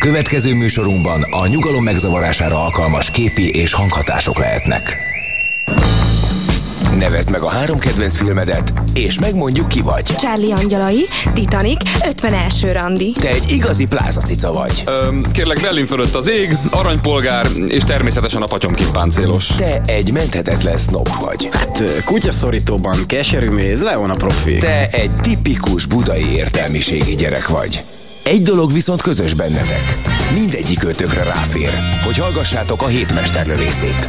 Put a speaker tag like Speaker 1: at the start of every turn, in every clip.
Speaker 1: Következő műsorunkban a nyugalom megzavarására alkalmas képi és hanghatások lehetnek. Nevezd meg a három kedvenc filmedet, és megmondjuk ki vagy.
Speaker 2: Charlie Angyalai, Titanic, 51. randi.
Speaker 1: Te egy igazi plázacica vagy.
Speaker 3: Öm, kérlek, Berlin fölött az ég, aranypolgár, és természetesen a patyomkin páncélos.
Speaker 1: Te egy menthetetlen snob vagy.
Speaker 4: Hát kutyaszorítóban keserű méz, Leon a profi.
Speaker 1: Te egy tipikus budai értelmiségi gyerek vagy. Egy dolog viszont közös bennetek. Mindegyik ötökre ráfér, hogy hallgassátok a hétmesterlövészét.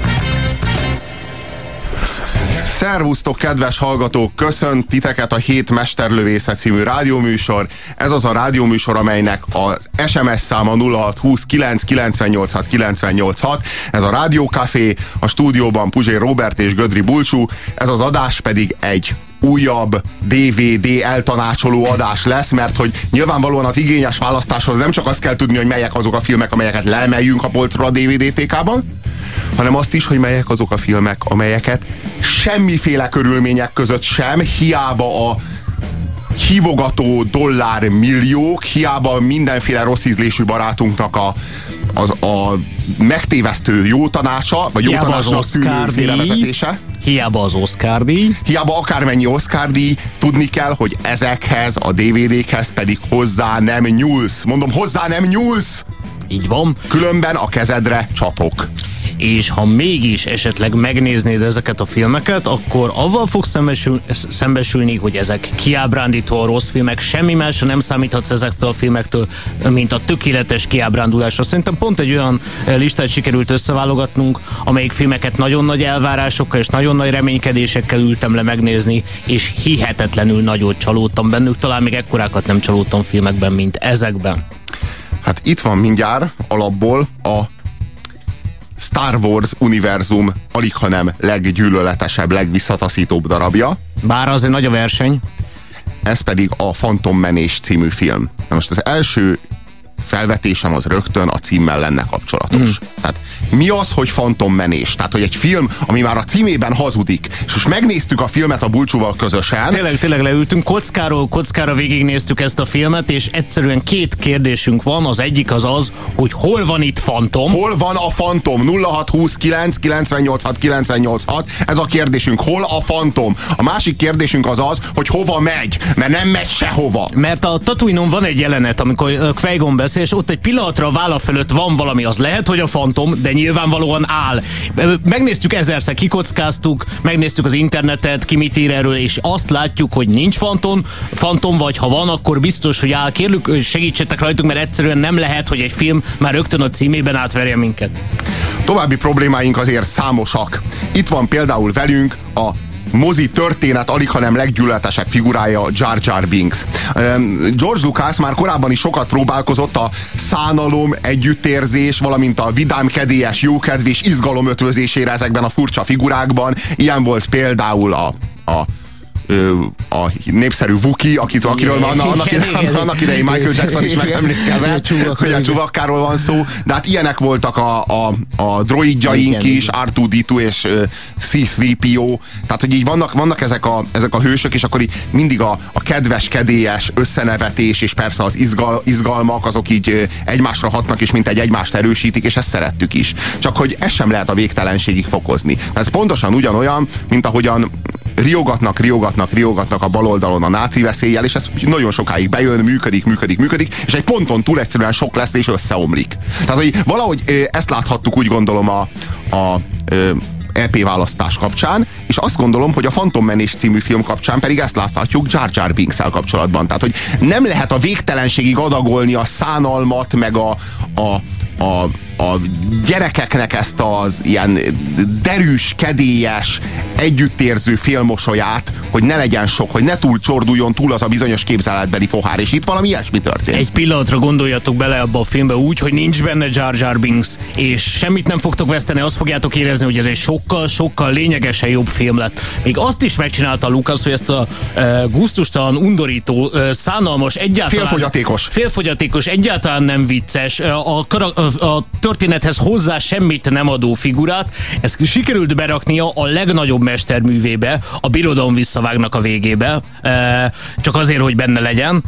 Speaker 5: Szervusztok, kedves hallgatók! Köszönt titeket a Hét Mesterlövészet című rádióműsor. Ez az a rádióműsor, amelynek az SMS száma 0620 998 986. Ez a Rádiókafé, a stúdióban Puzsé Robert és Gödri Bulcsú. Ez az adás pedig egy újabb DVD eltanácsoló adás lesz, mert hogy nyilvánvalóan az igényes választáshoz nem csak azt kell tudni, hogy melyek azok a filmek, amelyeket leemeljünk a polcra a DVD TK-ban, hanem azt is, hogy melyek azok a filmek, amelyeket semmiféle körülmények között sem, hiába a hívogató dollár milliók, hiába mindenféle rossz ízlésű barátunknak a, az, a megtévesztő jó tanácsa, vagy jó tanácsnak tűnő félrevezetése.
Speaker 6: Hiába az Oscar díj.
Speaker 5: Hiába akármennyi Oscar díj, tudni kell, hogy ezekhez a DVD-khez pedig hozzá nem nyúlsz. Mondom, hozzá nem nyúlsz!
Speaker 6: Így van.
Speaker 5: Különben a kezedre csapok
Speaker 6: és ha mégis esetleg megnéznéd ezeket a filmeket, akkor avval fogsz szembesül, szembesülni, hogy ezek kiábrándító rossz filmek, semmi másra nem számíthatsz ezektől a filmektől, mint a tökéletes kiábrándulásra. Szerintem pont egy olyan eh, listát sikerült összeválogatnunk, amelyik filmeket nagyon nagy elvárásokkal és nagyon nagy reménykedésekkel ültem le megnézni, és hihetetlenül nagyot csalódtam bennük, talán még ekkorákat nem csalódtam filmekben, mint ezekben.
Speaker 5: Hát itt van mindjárt alapból a Star Wars univerzum alig, hanem leggyűlöletesebb, legvisszataszítóbb darabja.
Speaker 6: Bár azért nagy a verseny.
Speaker 5: Ez pedig a Phantom Menés című film. Na most az első felvetésem az rögtön a címmel lenne kapcsolatos. Mm. Tehát mi az, hogy fantommenés? Tehát, hogy egy film, ami már a címében hazudik, és most megnéztük a filmet a Bulcsúval közösen.
Speaker 6: Tényleg, tényleg leültünk, kockáról kockára végignéztük ezt a filmet, és egyszerűen két kérdésünk van. Az egyik az az, hogy hol van itt fantom?
Speaker 5: Hol van a fantom? 0629 986 986. Ez a kérdésünk. Hol a fantom? A másik kérdésünk az az, hogy hova megy, mert nem megy sehova.
Speaker 6: Mert a Tatooine-on van egy jelenet, amikor Qui-Gon beszél, és ott egy pillanatra a válla fölött van valami, az lehet, hogy a fantom, de nyilvánvalóan áll. Megnéztük ezerszer, kikockáztuk, megnéztük az internetet, ki mit ír erről, és azt látjuk, hogy nincs fantom, fantom vagy ha van, akkor biztos, hogy áll. Kérlük, segítsetek rajtuk, mert egyszerűen nem lehet, hogy egy film már rögtön a címében átverje minket.
Speaker 5: További problémáink azért számosak. Itt van például velünk a mozi történet alig, hanem leggyűlöletesebb figurája Jar Jar Binks. George Lucas már korábban is sokat próbálkozott a szánalom, együttérzés, valamint a vidám, kedélyes, jókedv és izgalom ötvözésére ezekben a furcsa figurákban. Ilyen volt például a, a a népszerű Vuki, akit, akiről igen, annak, annak, annak idején Michael Jackson is megemlékezett, hogy a csuvakkáról van szó, de hát ilyenek voltak a, a, a droidjaink is, R2-D2 és C-3PO, tehát hogy így vannak, vannak ezek, a, ezek a hősök, és akkor így mindig a, a kedves, kedélyes összenevetés, és persze az izgal, izgalmak, azok így egymásra hatnak, és mint egy egymást erősítik, és ezt szerettük is. Csak hogy ezt sem lehet a végtelenségig fokozni. Ez pontosan ugyanolyan, mint ahogyan riogatnak, riogatnak, riogatnak a baloldalon a náci veszéllyel, és ez nagyon sokáig bejön, működik, működik, működik, és egy ponton túl egyszerűen sok lesz, és összeomlik. Tehát, hogy valahogy ezt láthattuk, úgy gondolom a, a EP választás kapcsán, és azt gondolom, hogy a Phantom Menés című film kapcsán pedig ezt láthatjuk Jar Jar binks kapcsolatban. Tehát, hogy nem lehet a végtelenségig adagolni a szánalmat, meg a, a, a, a gyerekeknek ezt az ilyen derűs, kedélyes, együttérző félmosolyát, hogy ne legyen sok, hogy ne túl csorduljon túl az a bizonyos képzeletbeli pohár, és itt valami ilyesmi történt.
Speaker 6: Egy pillanatra gondoljatok bele abba a filmbe úgy, hogy nincs benne Jar Jar Binks, és semmit nem fogtok veszteni, azt fogjátok érezni, hogy ez egy sokkal-sokkal lényegesen jobb film lett. Még azt is megcsinálta Lukasz, hogy ezt a e, gusztustalan, undorító, e, szánalmas, egyáltalán...
Speaker 5: Félfogyatékos.
Speaker 6: Félfogyatékos, egyáltalán nem vicces, a, a, a, a történethez hozzá semmit nem adó figurát, ezt sikerült beraknia a legnagyobb mesterművébe, a birodalom visszavágnak a végébe, csak azért, hogy benne legyen.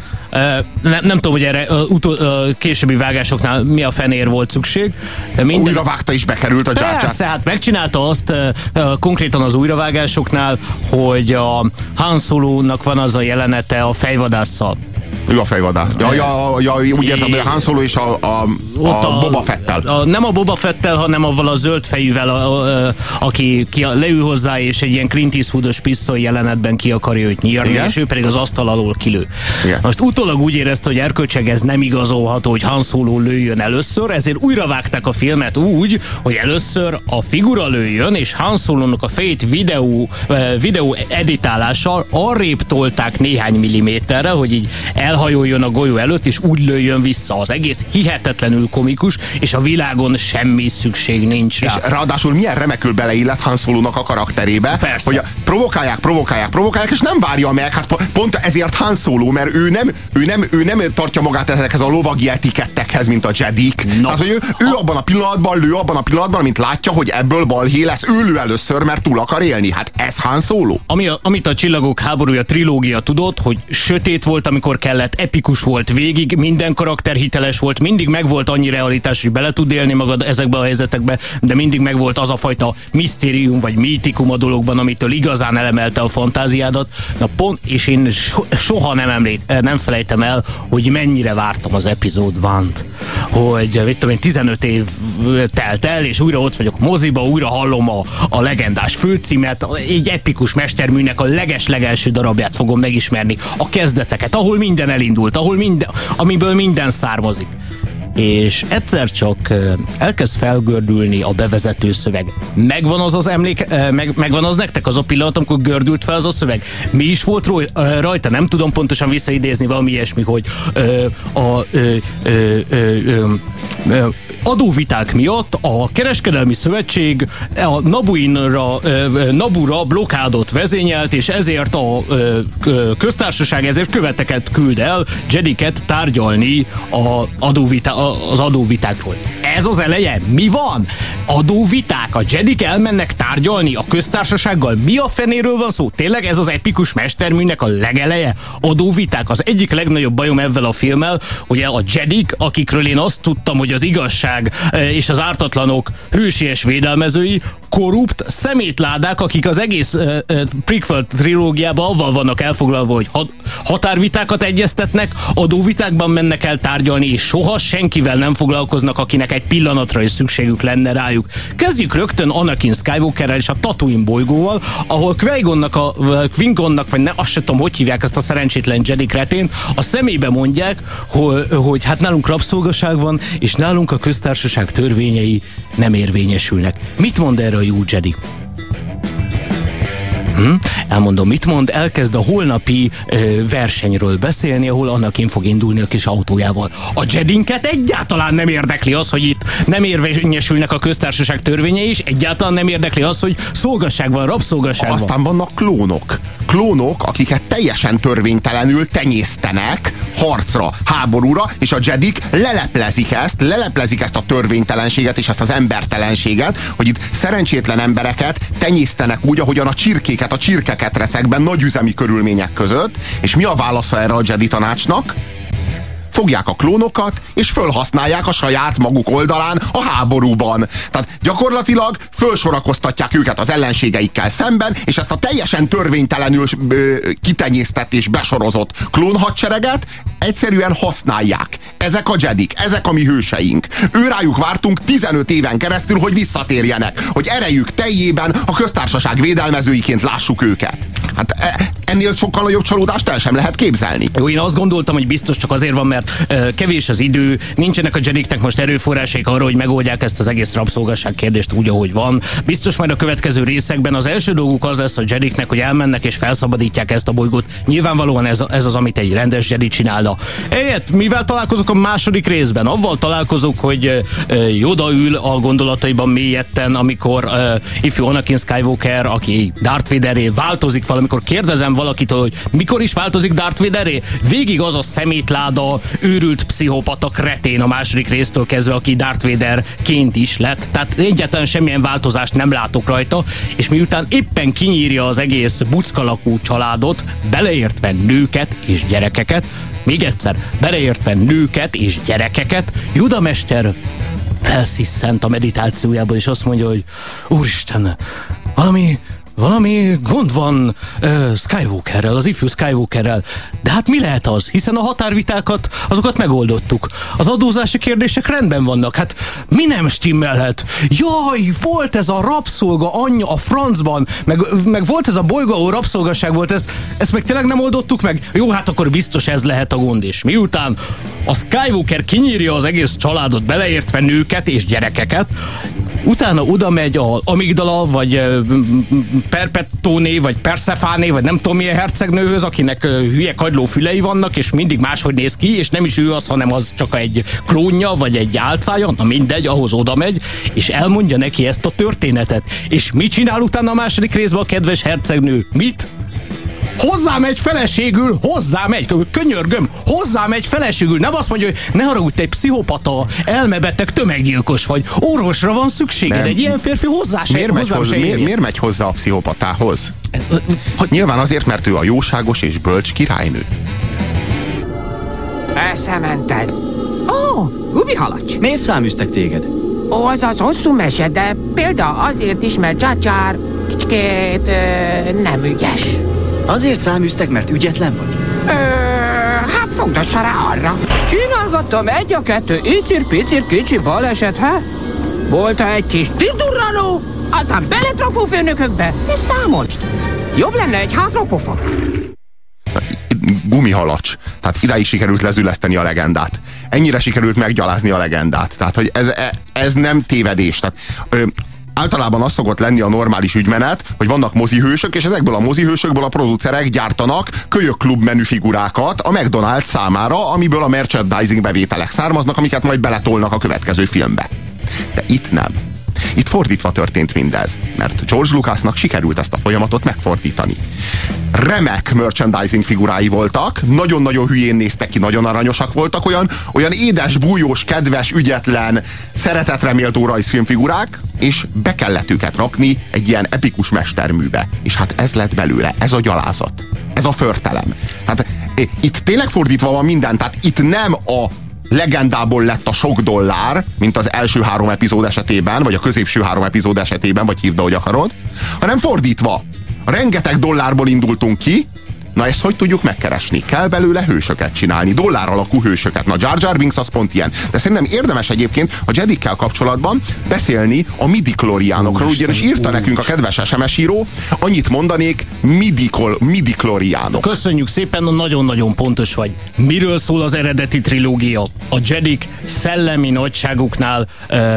Speaker 6: Nem, nem tudom, hogy erre utol, későbbi vágásoknál mi a fenér volt szükség. De minden...
Speaker 5: Újra vágta és bekerült a Jar.
Speaker 6: Persze, hát megcsinálta azt konkrétan az újravágásoknál, hogy a Han Solo-nak van az a jelenete a fejvadásszal.
Speaker 5: Ő a fejvadász. Ja, ja, ja, úgy értem, hogy a Han Solo és a, a, a, a Boba Fettel.
Speaker 6: A, nem a Boba Fettel, hanem avval a zöld fejűvel, a, a, aki ki, leül hozzá, és egy ilyen Clint Eastwoodos pisztoly jelenetben ki akarja őt nyírni, Igen? és ő pedig az asztal alól kilő. Igen. Most utólag úgy érezte, hogy erkölcseg ez nem igazolható, hogy Han Solo lőjön először, ezért újra vágták a filmet úgy, hogy először a figura lőjön, és Han Solo-nak a fejét videó, videó editálással arrébb tolták néhány milliméterre, hogy így elhajoljon a golyó előtt, és úgy lőjön vissza. Az egész hihetetlenül komikus, és a világon semmi szükség nincs rá.
Speaker 5: És ráadásul milyen remekül beleillett Han Solo-nak a karakterébe,
Speaker 6: Persze.
Speaker 5: hogy provokálják, provokálják, provokálják, és nem várja meg. Hát pont ezért Han Solo, mert ő nem, ő nem, ő nem tartja magát ezekhez a lovagi etikettekhez, mint a Jedik. No. Hát, hogy ő, ő a... abban a pillanatban lő, abban a pillanatban, mint látja, hogy ebből balhé lesz, ő lő először, mert túl akar élni. Hát ez Han Solo.
Speaker 6: Ami a, amit a Csillagok háborúja trilógia tudott, hogy sötét volt, amikor kellett, epikus volt végig, minden karakter hiteles volt, mindig megvolt annyi realitás, hogy bele tud élni magad ezekbe a helyzetekbe, de mindig megvolt az a fajta misztérium vagy mítikum a dologban, amitől igazán elemelte a fantáziádat. Na pont, és én so, soha nem, említ, eh, nem felejtem el, hogy mennyire vártam az epizód vant. Hogy, mit tudom én, 15 év telt el, és újra ott vagyok moziba, újra hallom a, a legendás főcímet, egy epikus mesterműnek a leges-legelső darabját fogom megismerni, a kezdeteket, ahol minden elindult, ahol minden, amiből minden származik és egyszer csak elkezd felgördülni a bevezető szöveg. Megvan az az emlék, meg, megvan az nektek az a pillanat, amikor gördült fel az a szöveg? Mi is volt rajta? Nem tudom pontosan visszaidézni valami ilyesmi, hogy a, adóviták miatt a kereskedelmi szövetség a Nabuinra, Nabura blokádot vezényelt, és ezért a köztársaság ezért követeket küld el Jediket tárgyalni a adóvita, az adóvitákról. Ez az eleje? Mi van? Adóviták? A Jedik elmennek tárgyalni a köztársasággal? Mi a fenéről van szó? Tényleg ez az epikus mesterműnek a legeleje? Adóviták? Az egyik legnagyobb bajom ezzel a filmmel, hogy a Jedik, akikről én azt tudtam, hogy az igazság és az ártatlanok hősies védelmezői, korrupt szemétládák, akik az egész uh, uh, prequel trilógiában avval vannak elfoglalva, hogy hat, határvitákat egyeztetnek, adóvitákban mennek el tárgyalni, és soha senkivel nem foglalkoznak, akinek egy pillanatra is szükségük lenne rájuk. Kezdjük rögtön Anakin Skywalkerrel és a Tatooine bolygóval, ahol Qui-Gonnak, a, Quingonnak, vagy ne, azt sem tudom, hogy hívják ezt a szerencsétlen Jedi kretén, a szemébe mondják, hogy, hogy hát nálunk rabszolgaság van, és nálunk a köztársaság törvényei nem érvényesülnek. Mit mond erre a jó Hm? Elmondom, mit mond, elkezd a holnapi ö, versenyről beszélni, ahol Anakin fog indulni a kis autójával. A Jedinket egyáltalán nem érdekli az, hogy itt nem érvényesülnek a köztársaság törvényei, és egyáltalán nem érdekli az, hogy szolgasság van, rabszolgasság van.
Speaker 5: Aztán vannak klónok. Klónok, akiket teljesen törvénytelenül tenyésztenek harcra, háborúra, és a Jedik leleplezik ezt, leleplezik ezt a törvénytelenséget és ezt az embertelenséget, hogy itt szerencsétlen embereket tenyésztenek úgy, ahogyan a csirkéket a csirkeketrecekben nagyüzemi körülmények között, és mi a válasza erre a Jedi tanácsnak? Fogják a klónokat, és fölhasználják a saját maguk oldalán a háborúban. Tehát gyakorlatilag fölsorakoztatják őket az ellenségeikkel szemben, és ezt a teljesen törvénytelenül kitenyésztett és besorozott klónhadsereget egyszerűen használják. Ezek a jedik, ezek a mi hőseink. Őrájuk vártunk 15 éven keresztül, hogy visszatérjenek, hogy erejük teljében a köztársaság védelmezőiként lássuk őket. Hát e, ennél sokkal nagyobb csalódást el sem lehet képzelni.
Speaker 6: Jó, én azt gondoltam, hogy biztos csak azért van, mert uh, kevés az idő, nincsenek a Jediknek most erőforrásaik arra, hogy megoldják ezt az egész rabszolgasság kérdést úgy, ahogy van. Biztos majd a következő részekben az első dolguk az lesz a Jediknek, hogy elmennek és felszabadítják ezt a bolygót. Nyilvánvalóan ez, ez az, amit egy rendes Jedi csinálna. Egyet, mivel találkozok a második részben? Avval találkozok, hogy Yoda ül a gondolataiban mélyetten, amikor uh, ifjú Anakin Skywalker, aki Darth Vaderé változik valamikor kérdezem valakitől, hogy mikor is változik Darth Vaderé? Végig az a szemétláda, őrült pszichopata kretén a második résztől kezdve, aki Darth Vaderként is lett. Tehát egyáltalán semmilyen változást nem látok rajta, és miután éppen kinyírja az egész buckalakú családot, beleértve nőket és gyerekeket, még egyszer, beleértve nőket és gyerekeket, Juda mester felsziszent a meditációjából, és azt mondja, hogy Úristen, valami valami gond van uh, Skywalkerrel, az ifjú Skywalkerrel. De hát mi lehet az? Hiszen a határvitákat, azokat megoldottuk. Az adózási kérdések rendben vannak. Hát mi nem stimmelhet? Jaj, volt ez a rabszolga anyja a francban, meg, meg volt ez a bolygó rabszolgaság volt, ez, ezt meg tényleg nem oldottuk meg? Jó, hát akkor biztos ez lehet a gond is. Miután a Skywalker kinyírja az egész családot, beleértve nőket és gyerekeket, utána oda megy a amigdala, vagy Perpetóné, vagy Persefáné, vagy nem tudom milyen hercegnőhöz, akinek hülye kagyló fülei vannak, és mindig máshogy néz ki, és nem is ő az, hanem az csak egy klónja, vagy egy álcája, na mindegy, ahhoz oda megy, és elmondja neki ezt a történetet. És mit csinál utána a második részben a kedves hercegnő? Mit? Hozzám egy feleségül, hozzám egy, könyörgöm, hozzám egy feleségül. Nem azt mondja, hogy ne haragudj, te egy pszichopata, elmebeteg, tömeggyilkos vagy. Orvosra van szükséged,
Speaker 5: Nem.
Speaker 6: egy ilyen férfi hozzá se,
Speaker 5: Miért megy,
Speaker 6: hozzám
Speaker 5: hozzá,
Speaker 6: se
Speaker 5: miért, miért megy hozzá a pszichopatához?
Speaker 6: Hogy
Speaker 5: Nyilván azért, mert ő a jóságos és bölcs királynő.
Speaker 7: Eszement ez. Ó, gumihalacs.
Speaker 8: Miért száműztek téged?
Speaker 7: Ó, az az hosszú mese, de példa azért is, mert Jar kicsikét ö, nem ügyes.
Speaker 8: Azért száműztek, mert ügyetlen vagy?
Speaker 7: Ö, hát fogdassa rá arra. Csinálgattam egy a kettő icir-picir kicsi baleset, ha? Volt egy kis dildurranó, aztán beletrafó főnökökbe, és számolt. Jobb lenne egy hátrapofa.
Speaker 5: gumihalacs. Tehát idáig sikerült lezüleszteni a legendát. Ennyire sikerült meggyalázni a legendát. Tehát, hogy ez, e- ez nem tévedés. Tehát, ö, általában az szokott lenni a normális ügymenet, hogy vannak mozihősök, és ezekből a mozihősökből a producerek gyártanak kölyök klub menü figurákat a McDonald's számára, amiből a merchandising bevételek származnak, amiket majd beletolnak a következő filmbe. De itt nem. Itt fordítva történt mindez, mert George Lucasnak sikerült ezt a folyamatot megfordítani. Remek merchandising figurái voltak, nagyon-nagyon hülyén néztek ki, nagyon aranyosak voltak, olyan, olyan édes, bújós, kedves, ügyetlen, szeretetreméltó rajzfilmfigurák, és be kellett őket rakni egy ilyen epikus mesterműbe. És hát ez lett belőle, ez a gyalázat, ez a förtelem. Hát itt tényleg fordítva van minden, tehát itt nem a legendából lett a sok dollár, mint az első három epizód esetében, vagy a középső három epizód esetében, vagy hívd, ahogy akarod, hanem fordítva. Rengeteg dollárból indultunk ki, Na ezt hogy tudjuk megkeresni? Kell belőle hősöket csinálni, dollár alakú hősöket. Na Jar Jar Binks az pont ilyen. De szerintem érdemes egyébként a Jedikkel kapcsolatban beszélni a midi-kloriánokról, ugyanis írta nekünk a kedves SMS író, annyit mondanék, midikol, midi-kloriánok.
Speaker 6: Köszönjük szépen, nagyon-nagyon pontos vagy. Miről szól az eredeti trilógia? A Jedik szellemi nagyságuknál,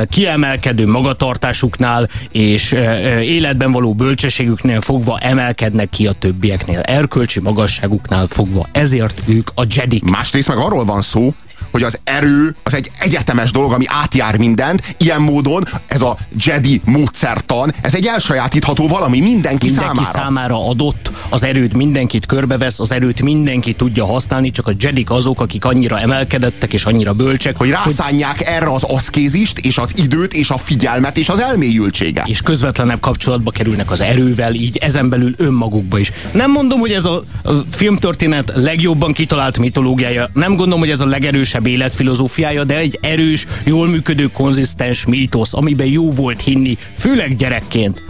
Speaker 6: kiemelkedő magatartásuknál és életben való bölcsességüknél fogva emelkednek ki a többieknél. Erkölcsi magasságuknál fogva. Ezért ők a Jedik.
Speaker 5: Másrészt meg arról van szó, hogy az erő az egy egyetemes dolog, ami átjár mindent. Ilyen módon ez a Jedi módszertan, ez egy elsajátítható valami mindenki,
Speaker 6: Mindenki
Speaker 5: számára.
Speaker 6: számára adott, az erőt mindenkit körbevesz, az erőt mindenki tudja használni, csak a Jedik azok, akik annyira emelkedettek és annyira bölcsek,
Speaker 5: Hogy rászánják erre az aszkézist, és az időt, és a figyelmet, és az elmélyültséget.
Speaker 6: és közvetlenebb kapcsolatba kerülnek az erővel, így ezen belül önmagukba is. Nem mondom, hogy ez a, a filmtörténet legjobban kitalált mitológiája, nem gondolom, hogy ez a legerősebb életfilozófiája, de egy erős, jól működő, konzisztens mítosz, amiben jó volt hinni, főleg gyerekként.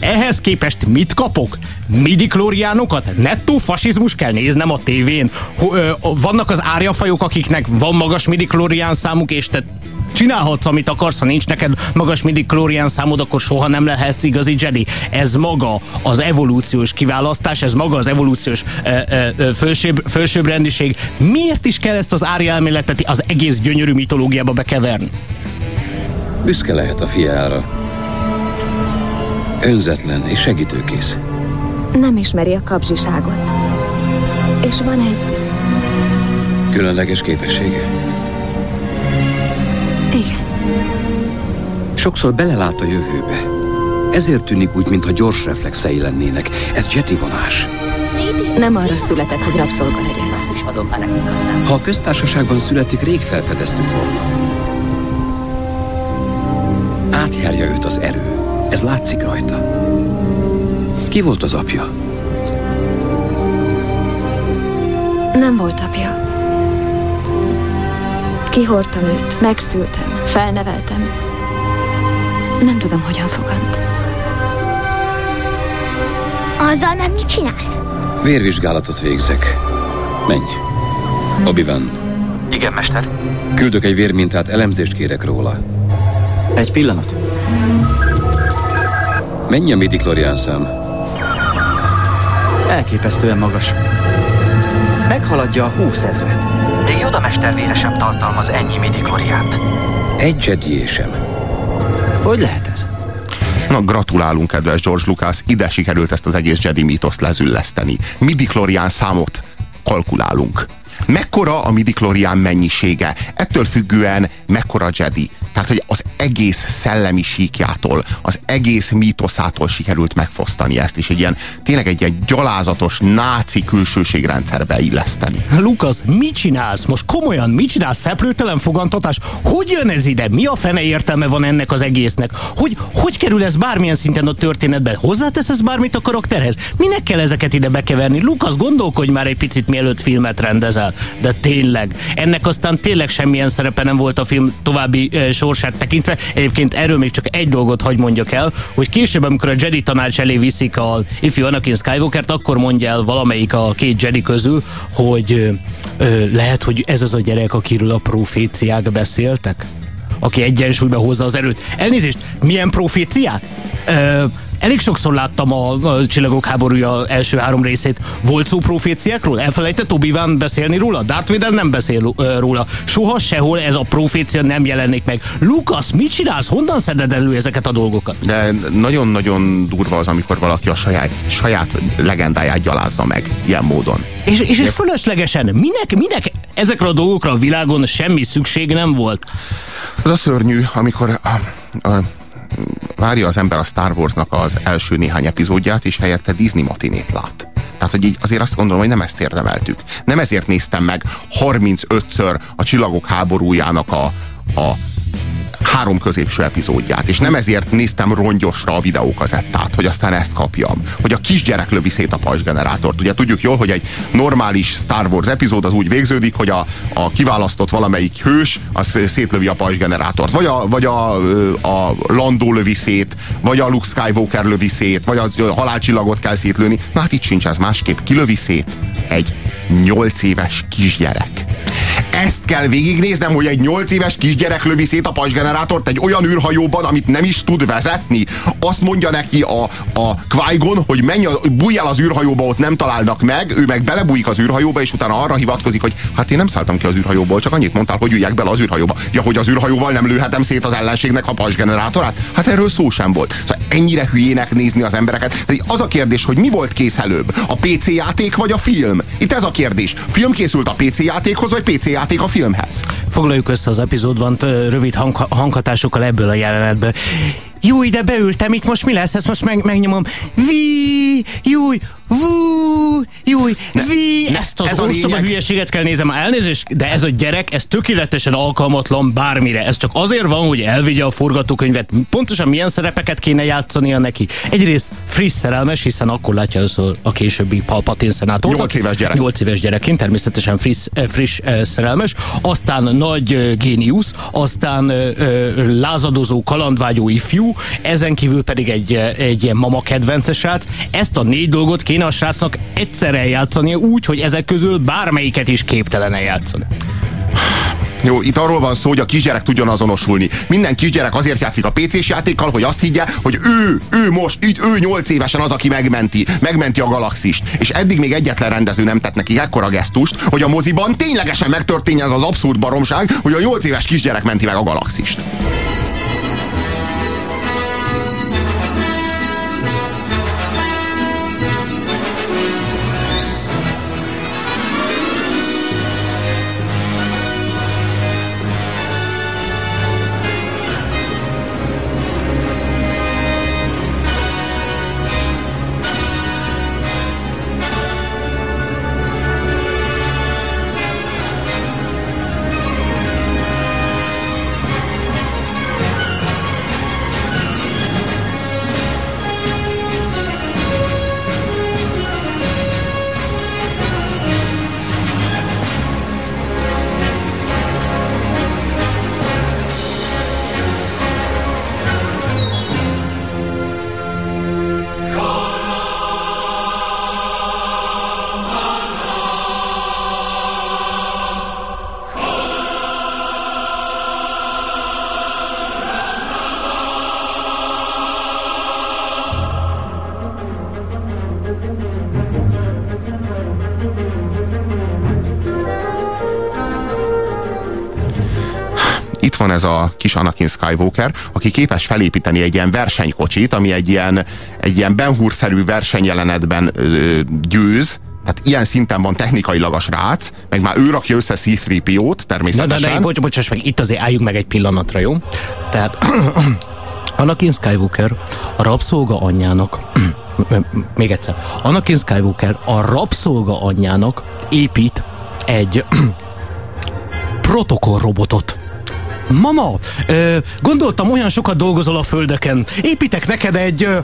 Speaker 6: Ehhez képest mit kapok? Midiklóriánokat? Nettó fasizmus kell néznem a tévén? Ho, ö, vannak az árjafajok, akiknek van magas midiklórián számuk, és te csinálhatsz, amit akarsz, ha nincs neked magas midi klórián számod, akkor soha nem lehetsz igazi Jedi. Ez maga az evolúciós kiválasztás, ez maga az evolúciós ö, ö. Miért is kell ezt az ári elméletet az egész gyönyörű mitológiába bekeverni?
Speaker 9: Büszke lehet a fiára. Önzetlen és segítőkész.
Speaker 10: Nem ismeri a kapzsiságot. És van egy...
Speaker 9: Különleges képessége. Sokszor belelát a jövőbe. Ezért tűnik úgy, mintha gyors reflexei lennének. Ez Jedi vonás.
Speaker 10: Nem arra született, hogy rabszolga legyen.
Speaker 9: Ha a köztársaságban születik, rég felfedeztük volna. Átjárja őt az erő. Ez látszik rajta. Ki volt az apja?
Speaker 10: Nem volt apja. Kihordtam őt, megszültem, felneveltem. Nem tudom, hogyan fogant.
Speaker 11: Azzal meg mit csinálsz?
Speaker 9: Vérvizsgálatot végzek. Menj. obi -Wan.
Speaker 8: Igen, mester.
Speaker 9: Küldök egy vérmintát, elemzést kérek róla.
Speaker 8: Egy pillanat.
Speaker 9: Mennyi a midichlorian szám?
Speaker 8: Elképesztően magas. Meghaladja a 20 ezret. Még Yoda mestervére sem tartalmaz ennyi midichloriát.
Speaker 9: Egy jedi sem.
Speaker 8: Hogy lehet ez?
Speaker 5: Na, gratulálunk, kedves George Lucas, ide sikerült ezt az egész Jedi mítoszt lezülleszteni. Midichlorian számot kalkulálunk. Mekkora a midichlorian mennyisége? Ettől függően mekkora Jedi? Tehát, hogy az egész szellemi síkjától, az egész mítoszától sikerült megfosztani ezt, és egy ilyen, tényleg egy ilyen gyalázatos náci külsőségrendszerbe illeszteni.
Speaker 6: Lukasz, mit csinálsz? Most komolyan, mit csinálsz? Szeplőtelen fogantatás? Hogy jön ez ide? Mi a fene értelme van ennek az egésznek? Hogy, hogy kerül ez bármilyen szinten a történetben? Hozzátesz ez bármit a karakterhez? Minek kell ezeket ide bekeverni? Lukasz, gondolkodj már egy picit, mielőtt filmet rendezel. De tényleg, ennek aztán tényleg semmilyen szerepe nem volt a film további e, sorsát tekintve. Egyébként erről még csak egy dolgot hagy mondjak el, hogy később, amikor a Jedi tanács elé viszik a ifjú Anakin Skywalkert, akkor mondja el valamelyik a két Jedi közül, hogy ö, lehet, hogy ez az a gyerek, akiről a proféciák beszéltek? Aki egyensúlyba hozza az erőt. Elnézést, milyen proféciát? Ö, Elég sokszor láttam a, a Csillagok háborúja első három részét. Volt szó proféciákról? Elfelejtett obi beszélni róla? Darth Vader nem beszél róla. Soha sehol ez a profécia nem jelenik meg. Lukasz, mit csinálsz? Honnan szeded elő ezeket a dolgokat?
Speaker 5: De nagyon-nagyon durva az, amikor valaki a saját, saját legendáját gyalázza meg ilyen módon.
Speaker 6: És, és, és fölöslegesen, minek, minek ezekre a dolgokra a világon semmi szükség nem volt?
Speaker 5: Az a szörnyű, amikor a, a, várja az ember a Star Warsnak az első néhány epizódját, és helyette Disney matinét lát. Tehát, hogy így azért azt gondolom, hogy nem ezt érdemeltük. Nem ezért néztem meg 35-ször a Csillagok háborújának a, a három középső epizódját, és nem ezért néztem rongyosra a videókazettát, hogy aztán ezt kapjam. Hogy a kisgyerek lövi szét a pajzsgenerátort. Ugye tudjuk jól, hogy egy normális Star Wars epizód az úgy végződik, hogy a, a kiválasztott valamelyik hős az szétlövi a pajzsgenerátort. Vagy a, vagy a, a Landó lövi szét, vagy a Luke Skywalker lövi szét, vagy a halálcsillagot kell szétlőni. Na hát itt sincs ez másképp. Kilövi szét egy nyolc éves kisgyerek ezt kell végignéznem, hogy egy 8 éves kisgyerek lövi szét a pajzsgenerátort egy olyan űrhajóban, amit nem is tud vezetni. Azt mondja neki a, a qui hogy menj, a, bújj el az űrhajóba, ott nem találnak meg, ő meg belebújik az űrhajóba, és utána arra hivatkozik, hogy hát én nem szálltam ki az űrhajóból, csak annyit mondtál, hogy üljek bele az űrhajóba. Ja, hogy az űrhajóval nem lőhetem szét az ellenségnek a pajzsgenerátorát? Hát erről szó sem volt. Szóval ennyire hülyének nézni az embereket. Tehát az a kérdés, hogy mi volt kész előbb? A PC játék vagy a film? Itt ez a kérdés. Film készült a PC játékhoz, vagy PC játék a filmhez?
Speaker 6: Foglaljuk össze az epizódban rövid hang, hanghatásokkal ebből a jelenetből. Jó, ide beültem, itt most mi lesz? Ezt most meg, megnyomom. Vi, júj, vú, júj, vi. Ne, Ezt az ez ostoba hülyeséget kell nézem. Elnézést, de ez a gyerek, ez tökéletesen alkalmatlan bármire. Ez csak azért van, hogy elvigye a forgatókönyvet. Pontosan milyen szerepeket kéne játszania neki. Egyrészt friss szerelmes, hiszen akkor látja az a későbbi Palpatine szenátort.
Speaker 5: 8 éves gyerek.
Speaker 6: 8 éves gyerekként, természetesen friss, eh, friss eh, szerelmes. Aztán nagy eh, géniusz, aztán lázadozó, kalandvágyó ifjú, ezen kívül pedig egy, egy ilyen mama kedvences srác. Ezt a négy dolgot kéne a srácnak egyszerre eljátszania úgy, hogy ezek közül bármelyiket is képtelen eljátszani.
Speaker 5: Jó, itt arról van szó, hogy a kisgyerek tudjon azonosulni. Minden kisgyerek azért játszik a PC-s játékkal, hogy azt higgye, hogy ő, ő most, így ő 8 évesen az, aki megmenti, megmenti a galaxist. És eddig még egyetlen rendező nem tett neki ekkora gesztust, hogy a moziban ténylegesen megtörténjen ez az abszurd baromság, hogy a 8 éves kisgyerek menti meg a galaxist. Van ez a kis Anakin Skywalker, aki képes felépíteni egy ilyen versenykocsit, ami egy ilyen, egy ilyen Ben Hur-szerű versenyjelenetben ö, győz, tehát ilyen szinten van technikailag a srác, meg már ő rakja össze C-3PO-t természetesen.
Speaker 6: Na, de, de, bocs, bocsáss meg, itt azért álljunk meg egy pillanatra, jó? Tehát Anakin Skywalker a rabszolga anyjának még egyszer, Anakin Skywalker a rabszolga anyjának épít egy protokollrobotot. Mama, ö, gondoltam, olyan sokat dolgozol a földeken. Építek neked egy... Ö,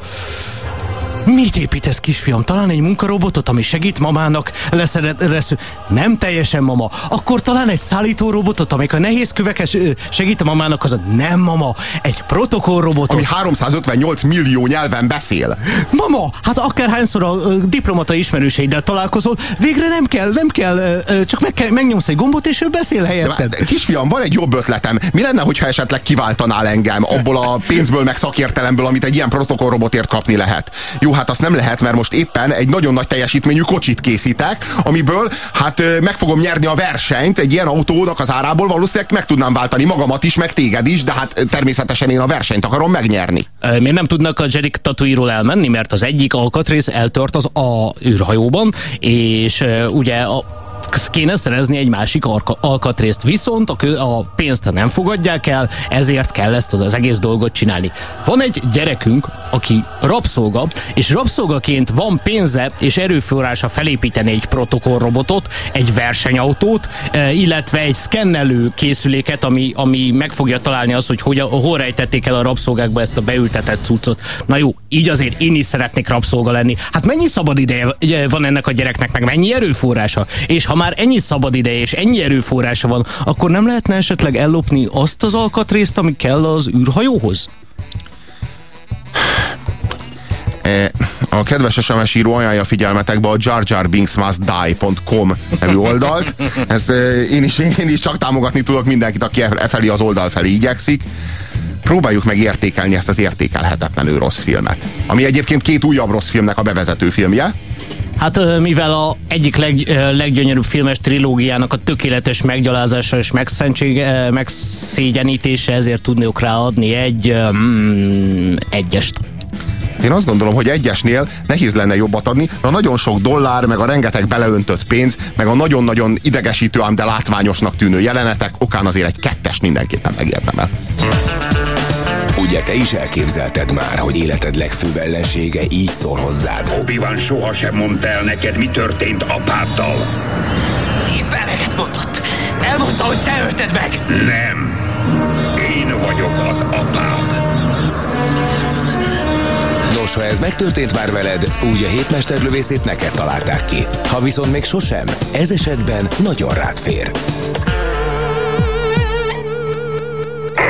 Speaker 6: Mit építesz, kisfiam? Talán egy munkarobotot, ami segít mamának leszed, lesz, Nem teljesen mama. Akkor talán egy szállító robotot, amik a nehéz kövekes segít a mamának, az a nem mama. Egy protokollrobotot.
Speaker 5: Ami 358 millió nyelven beszél.
Speaker 6: Mama, hát akárhányszor a ö, diplomata ismerőseiddel találkozol, végre nem kell, nem kell, ö, csak meg kell, megnyomsz egy gombot, és ő beszél helyetted.
Speaker 5: De, kisfiam, van egy jobb ötletem. Mi lenne, hogyha esetleg kiváltanál engem abból a pénzből, meg szakértelemből, amit egy ilyen protokollrobotért kapni lehet? Jó, hát azt nem lehet, mert most éppen egy nagyon nagy teljesítményű kocsit készítek, amiből hát meg fogom nyerni a versenyt, egy ilyen autónak az árából valószínűleg meg tudnám váltani magamat is, meg téged is, de hát természetesen én a versenyt akarom megnyerni.
Speaker 6: Miért nem tudnak a Jedi Tatooine-ról elmenni, mert az egyik alkatrész eltört az A űrhajóban, és ugye a kéne szerezni egy másik alkatrészt. Viszont a, a pénzt nem fogadják el, ezért kell ezt az egész dolgot csinálni. Van egy gyerekünk, aki rabszolga, és rabszolgaként van pénze és erőforrása felépíteni egy protokollrobotot, egy versenyautót, e, illetve egy szkennelő készüléket, ami, ami meg fogja találni azt, hogy, hogy hol rejtették el a rabszolgákba ezt a beültetett cuccot. Na jó, így azért én is szeretnék rabszolga lenni. Hát mennyi szabad ideje van ennek a gyereknek, meg mennyi erőforrása? És ha már ennyi szabad ideje és ennyi erőforrása van, akkor nem lehetne esetleg ellopni azt az alkatrészt, ami kell az űrhajóhoz?
Speaker 5: E, a kedves SMS író ajánlja figyelmetekbe a jarjarbinksmustdie.com nevű oldalt. Ez e, én is, én is csak támogatni tudok mindenkit, aki e, e felé az oldal felé igyekszik. Próbáljuk meg értékelni ezt az értékelhetetlenül rossz filmet. Ami egyébként két újabb rossz filmnek a bevezető filmje.
Speaker 6: Hát mivel a egyik leg, leggyönyörűbb filmes trilógiának a tökéletes meggyalázása és megszégyenítése, ezért tudnék ráadni egy mm, egyest.
Speaker 5: Én azt gondolom, hogy egyesnél nehéz lenne jobbat adni, de a nagyon sok dollár, meg a rengeteg beleöntött pénz, meg a nagyon-nagyon idegesítő, ám de látványosnak tűnő jelenetek okán azért egy kettest mindenképpen megérdemel.
Speaker 1: Ugye te is elképzelted már, hogy életed legfőbb ellensége így szól hozzád?
Speaker 12: Obi-Wan sohasem mondta el neked, mi történt apáddal.
Speaker 13: Éppen eleget mondott. Elmondta, hogy te ölted meg.
Speaker 12: Nem. Én vagyok az apád.
Speaker 1: Nos, ha ez megtörtént már veled, úgy a hétmesterlövészét neked találták ki. Ha viszont még sosem, ez esetben nagyon rád fér.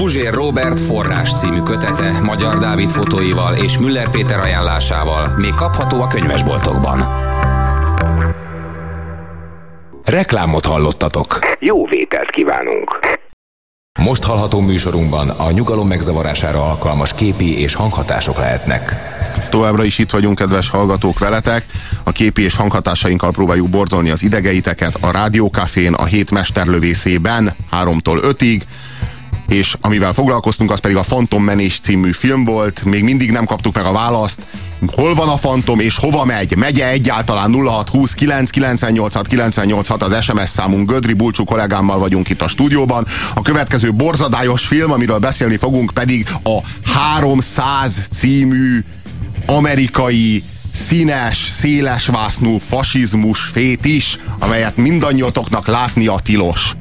Speaker 14: Puzsér Robert forrás című kötete Magyar Dávid fotóival és Müller Péter ajánlásával még kapható a könyvesboltokban.
Speaker 1: Reklámot hallottatok.
Speaker 15: Jó vételt kívánunk!
Speaker 14: Most hallható műsorunkban a nyugalom megzavarására alkalmas képi és hanghatások lehetnek.
Speaker 5: Továbbra is itt vagyunk, kedves hallgatók, veletek. A képi és hanghatásainkkal próbáljuk borzolni az idegeiteket a Rádiókafén a hét mesterlövészében 3-tól 5-ig és amivel foglalkoztunk, az pedig a Phantom Menés című film volt. Még mindig nem kaptuk meg a választ. Hol van a Phantom és hova megy? Megye egyáltalán 0620 998 986 az SMS számunk. Gödri Bulcsú kollégámmal vagyunk itt a stúdióban. A következő borzadályos film, amiről beszélni fogunk, pedig a 300 című amerikai színes, szélesvásznú fasizmus fétis, amelyet mindannyiatoknak látnia tilos.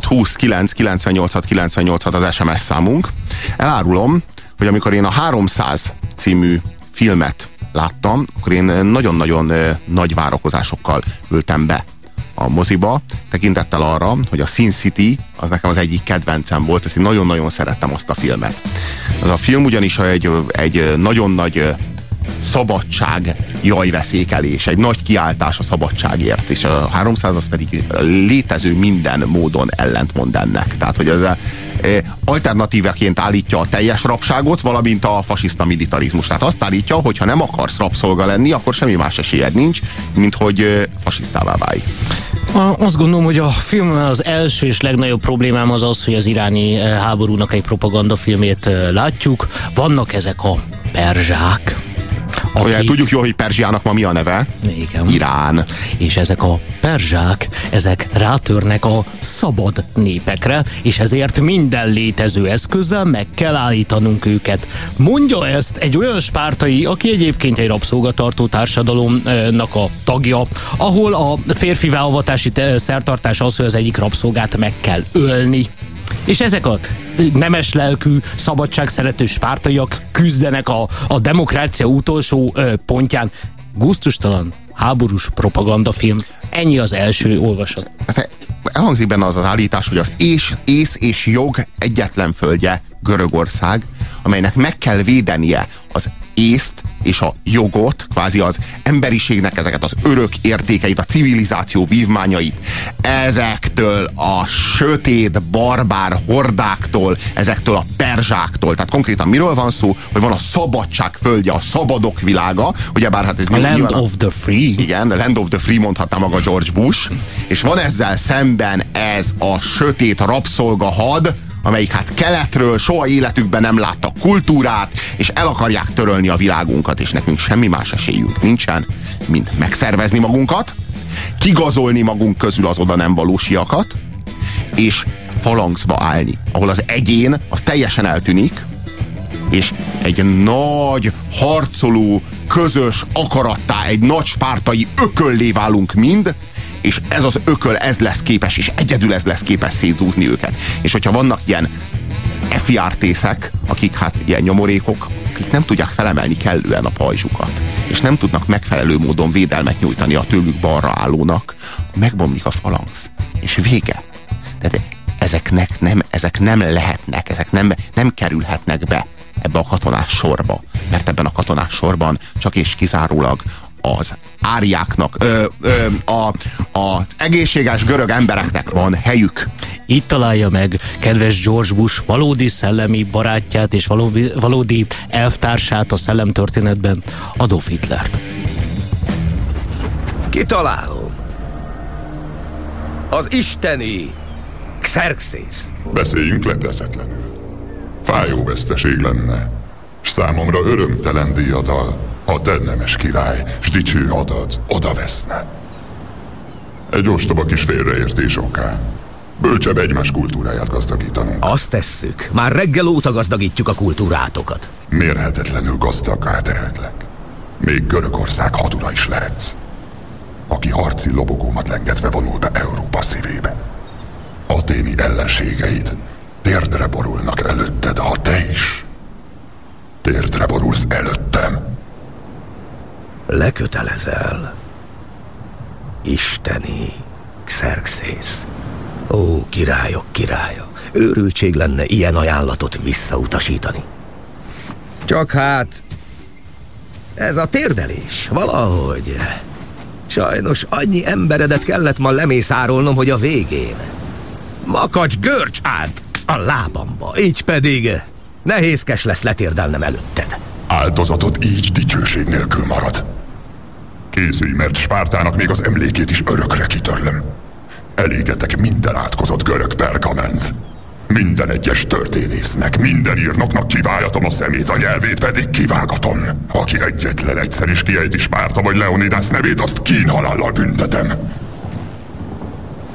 Speaker 5: 0620 998 98 az SMS számunk. Elárulom, hogy amikor én a 300 című filmet láttam, akkor én nagyon-nagyon nagy várakozásokkal ültem be a moziba, tekintettel arra, hogy a Sin City az nekem az egyik kedvencem volt, ezt én nagyon-nagyon szerettem azt a filmet. Az a film ugyanis egy, egy nagyon nagy szabadság jajveszékelés, egy nagy kiáltás a szabadságért, és a 300 az pedig létező minden módon ellentmond ennek. Tehát, hogy ez a, e, alternatíveként állítja a teljes rabságot, valamint a fasiszta militarizmus. Tehát azt állítja, hogy ha nem akarsz rabszolga lenni, akkor semmi más esélyed nincs, mint hogy e, fasisztává válj.
Speaker 6: Azt gondolom, hogy a film az első és legnagyobb problémám az az, hogy az iráni e, háborúnak egy propagandafilmét látjuk. Vannak ezek a perzsák,
Speaker 5: aki... Ugye, tudjuk jól, hogy Perzsiának ma mi a neve?
Speaker 6: Igen.
Speaker 5: Irán.
Speaker 6: És ezek a perzsák, ezek rátörnek a szabad népekre, és ezért minden létező eszközzel meg kell állítanunk őket. Mondja ezt egy olyan spártai, aki egyébként egy rabszolgatartó társadalomnak a tagja, ahol a férfi válogatási szertartás az, hogy az egyik rabszolgát meg kell ölni. És ezek a nemes lelkű, szabadságszerető spártaiak küzdenek a, a demokrácia utolsó ö, pontján. Gusztustalan háborús propagandafilm. Ennyi az első olvasat.
Speaker 5: Hát elhangzik benne az az állítás, hogy az és, ész és jog egyetlen földje Görögország, amelynek meg kell védenie az észt és a jogot, kvázi az emberiségnek ezeket az örök értékeit, a civilizáció vívmányait, ezektől a sötét, barbár hordáktól, ezektől a perzsáktól. Tehát konkrétan miről van szó, hogy van a szabadság földje, a szabadok világa, ugye bár hát ez
Speaker 6: a Land of the Free.
Speaker 5: Igen, Land of the Free mondhatná maga George Bush, és van ezzel szemben ez a sötét rabszolga had, amelyik hát keletről soha életükben nem láttak kultúrát, és el akarják törölni a világunkat, és nekünk semmi más esélyünk nincsen, mint megszervezni magunkat, kigazolni magunk közül az oda nem valósiakat, és falangszba állni, ahol az egyén az teljesen eltűnik, és egy nagy, harcoló, közös akarattá, egy nagy spártai ököllé válunk mind, és ez az ököl, ez lesz képes, és egyedül ez lesz képes szétzúzni őket. És hogyha vannak ilyen FIRT-szek, akik hát ilyen nyomorékok, akik nem tudják felemelni kellően a pajzsukat, és nem tudnak megfelelő módon védelmet nyújtani a tőlük balra állónak, megbomlik a falansz, és vége. Tehát ezeknek nem, ezek nem lehetnek, ezek nem, nem kerülhetnek be ebbe a katonás sorba, mert ebben a katonás sorban csak és kizárólag az áriáknak, ö, ö, a, az egészséges görög embereknek van helyük.
Speaker 6: Itt találja meg kedves George Bush valódi szellemi barátját és valódi, valódi elvtársát a szellemtörténetben, Adolf Hitlert.
Speaker 16: Kitalálom. Az isteni Xerxes.
Speaker 17: Beszéljünk leplezetlenül. Fájó veszteség lenne, s számomra örömtelen diadal, ha te nemes király, s dicső hadad veszne. Egy ostoba kis félreértés okán. Bölcsebb egymás kultúráját gazdagítanunk.
Speaker 16: Azt tesszük. Már reggel óta gazdagítjuk a kultúrátokat.
Speaker 17: Mérhetetlenül gazdaggá tehetlek. Még Görögország hadura is lehetsz. Aki harci lobogómat lengetve vonul be Európa szívébe. Aténi ellenségeid térdre borulnak előtted, ha te is térdre borulsz előttem
Speaker 16: lekötelezel. Isteni Xerxes. Ó, királyok királya, őrültség lenne ilyen ajánlatot visszautasítani. Csak hát, ez a térdelés, valahogy. Sajnos annyi emberedet kellett ma lemészárolnom, hogy a végén. Makacs görcs át a lábamba, így pedig nehézkes lesz letérdelnem előtted.
Speaker 17: Áldozatod így dicsőség nélkül marad. Készülj, mert Spártának még az emlékét is örökre kitörlöm. Elégetek minden átkozott görög pergament. Minden egyes történésznek, minden írnoknak kiváljatom a szemét, a nyelvét pedig kivágatom. Aki egyetlen egyszer is kiejti Spárta vagy Leonidas nevét, azt kínhalállal büntetem.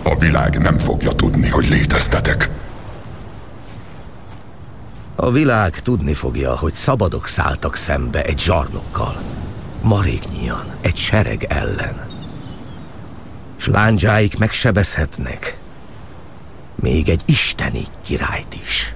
Speaker 17: A világ nem fogja tudni, hogy léteztetek.
Speaker 16: A világ tudni fogja, hogy szabadok szálltak szembe egy zsarnokkal. Maréknyian, egy sereg ellen. S lándzsáik megsebezhetnek. még egy isteni királyt is.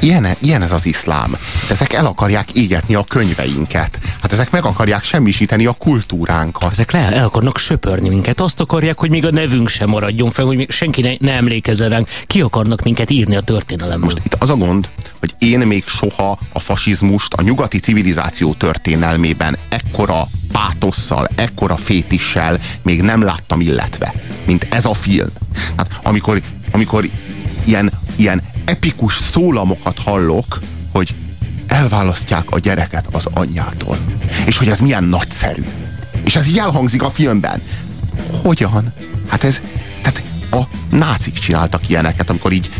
Speaker 5: Ilyen, ilyen ez az iszlám. Ezek el akarják égetni a könyveinket. Hát ezek meg akarják semmisíteni a kultúránkat.
Speaker 6: Ezek le el akarnak söpörni minket. Azt akarják, hogy még a nevünk sem maradjon fel, hogy még senki ne, ne emlékezzen ránk. Ki akarnak minket írni a történelemből.
Speaker 5: Most itt az a gond, hogy én még soha a fasizmust a nyugati civilizáció történelmében ekkora pátosszal, ekkora fétissel még nem láttam illetve, mint ez a film. Hát amikor, amikor ilyen, ilyen epikus szólamokat hallok, hogy elválasztják a gyereket az anyjától. És hogy ez milyen nagyszerű. És ez így elhangzik a filmben. Hogyan? Hát ez, tehát a nácik csináltak ilyeneket, amikor így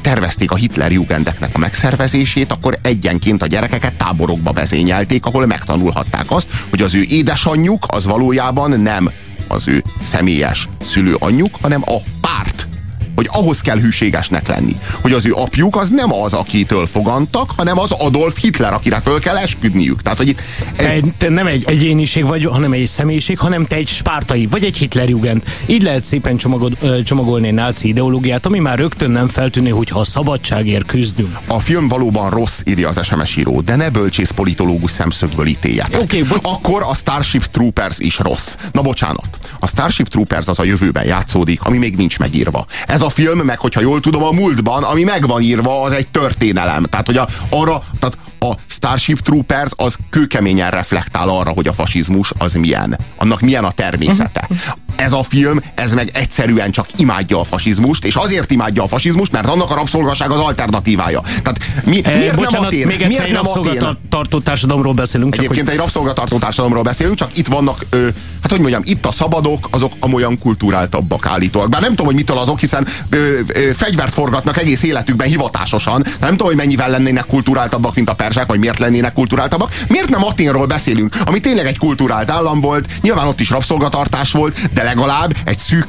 Speaker 5: tervezték a Hitler Jugendeknek a megszervezését, akkor egyenként a gyerekeket táborokba vezényelték, ahol megtanulhatták azt, hogy az ő édesanyjuk az valójában nem az ő személyes szülőanyjuk, hanem a párt hogy ahhoz kell hűségesnek lenni. Hogy az ő apjuk az nem az, akitől fogantak, hanem az Adolf Hitler, akire föl kell esküdniük. Tehát, hogy itt,
Speaker 6: egy, te nem egy egyéniség vagy, hanem egy személyiség, hanem te egy spártai, vagy egy Hitlerjugend. Így lehet szépen csomagod, csomagolni egy náci ideológiát, ami már rögtön nem feltűnő, hogyha a szabadságért küzdünk.
Speaker 5: A film valóban rossz, írja az SMS író, de ne bölcsész politológus szemszögből ítéljetek.
Speaker 6: Okay, bo-
Speaker 5: Akkor a Starship Troopers is rossz. Na bocsánat. A Starship Troopers az a jövőben játszódik, ami még nincs megírva. Ez a film, meg hogyha jól tudom, a múltban, ami meg van írva, az egy történelem. Tehát, hogy a, arra, tehát a Starship Troopers az kőkeményen reflektál arra, hogy a fasizmus az milyen. Annak milyen a természete. Ez a film, ez meg egyszerűen csak imádja a fasizmust, és azért imádja a fasizmust, mert annak a rabszolgaság az alternatívája. Tehát mi,
Speaker 6: Eh,
Speaker 5: miért
Speaker 6: bocsánat,
Speaker 5: nem Atén?
Speaker 6: még egyszer
Speaker 5: miért
Speaker 6: egy
Speaker 5: nem
Speaker 6: rabszolgatartó társadalomról beszélünk. Csak
Speaker 5: Egyébként
Speaker 6: hogy...
Speaker 5: egy rabszolgatartó társadalomról beszélünk, csak itt vannak, ö, hát hogy mondjam, itt a szabadok, azok amolyan kulturáltabbak állítólag. Bár nem tudom, hogy mitől azok, hiszen ö, ö, fegyvert forgatnak egész életükben hivatásosan. Nem tudom, hogy mennyivel lennének kulturáltabbak, mint a perzsák, vagy miért lennének kulturáltabbak. Miért nem Aténról beszélünk, ami tényleg egy kulturált állam volt, nyilván ott is rabszolgatartás volt, de legalább egy szűk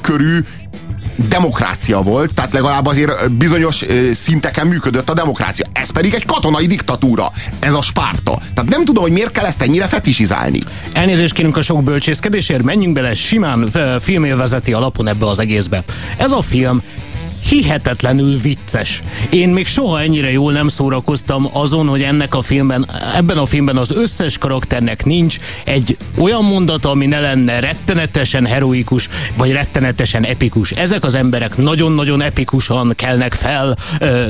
Speaker 5: demokrácia volt, tehát legalább azért bizonyos szinteken működött a demokrácia. Ez pedig egy katonai diktatúra. Ez a Spárta. Tehát nem tudom, hogy miért kell ezt ennyire fetisizálni.
Speaker 6: Elnézést kérünk a sok bölcsészkedésért, menjünk bele simán filmélvezeti alapon ebbe az egészbe. Ez a film hihetetlenül vicces. Én még soha ennyire jól nem szórakoztam azon, hogy ennek a filmben, ebben a filmben az összes karakternek nincs egy olyan mondata, ami ne lenne rettenetesen heroikus, vagy rettenetesen epikus. Ezek az emberek nagyon-nagyon epikusan kelnek fel,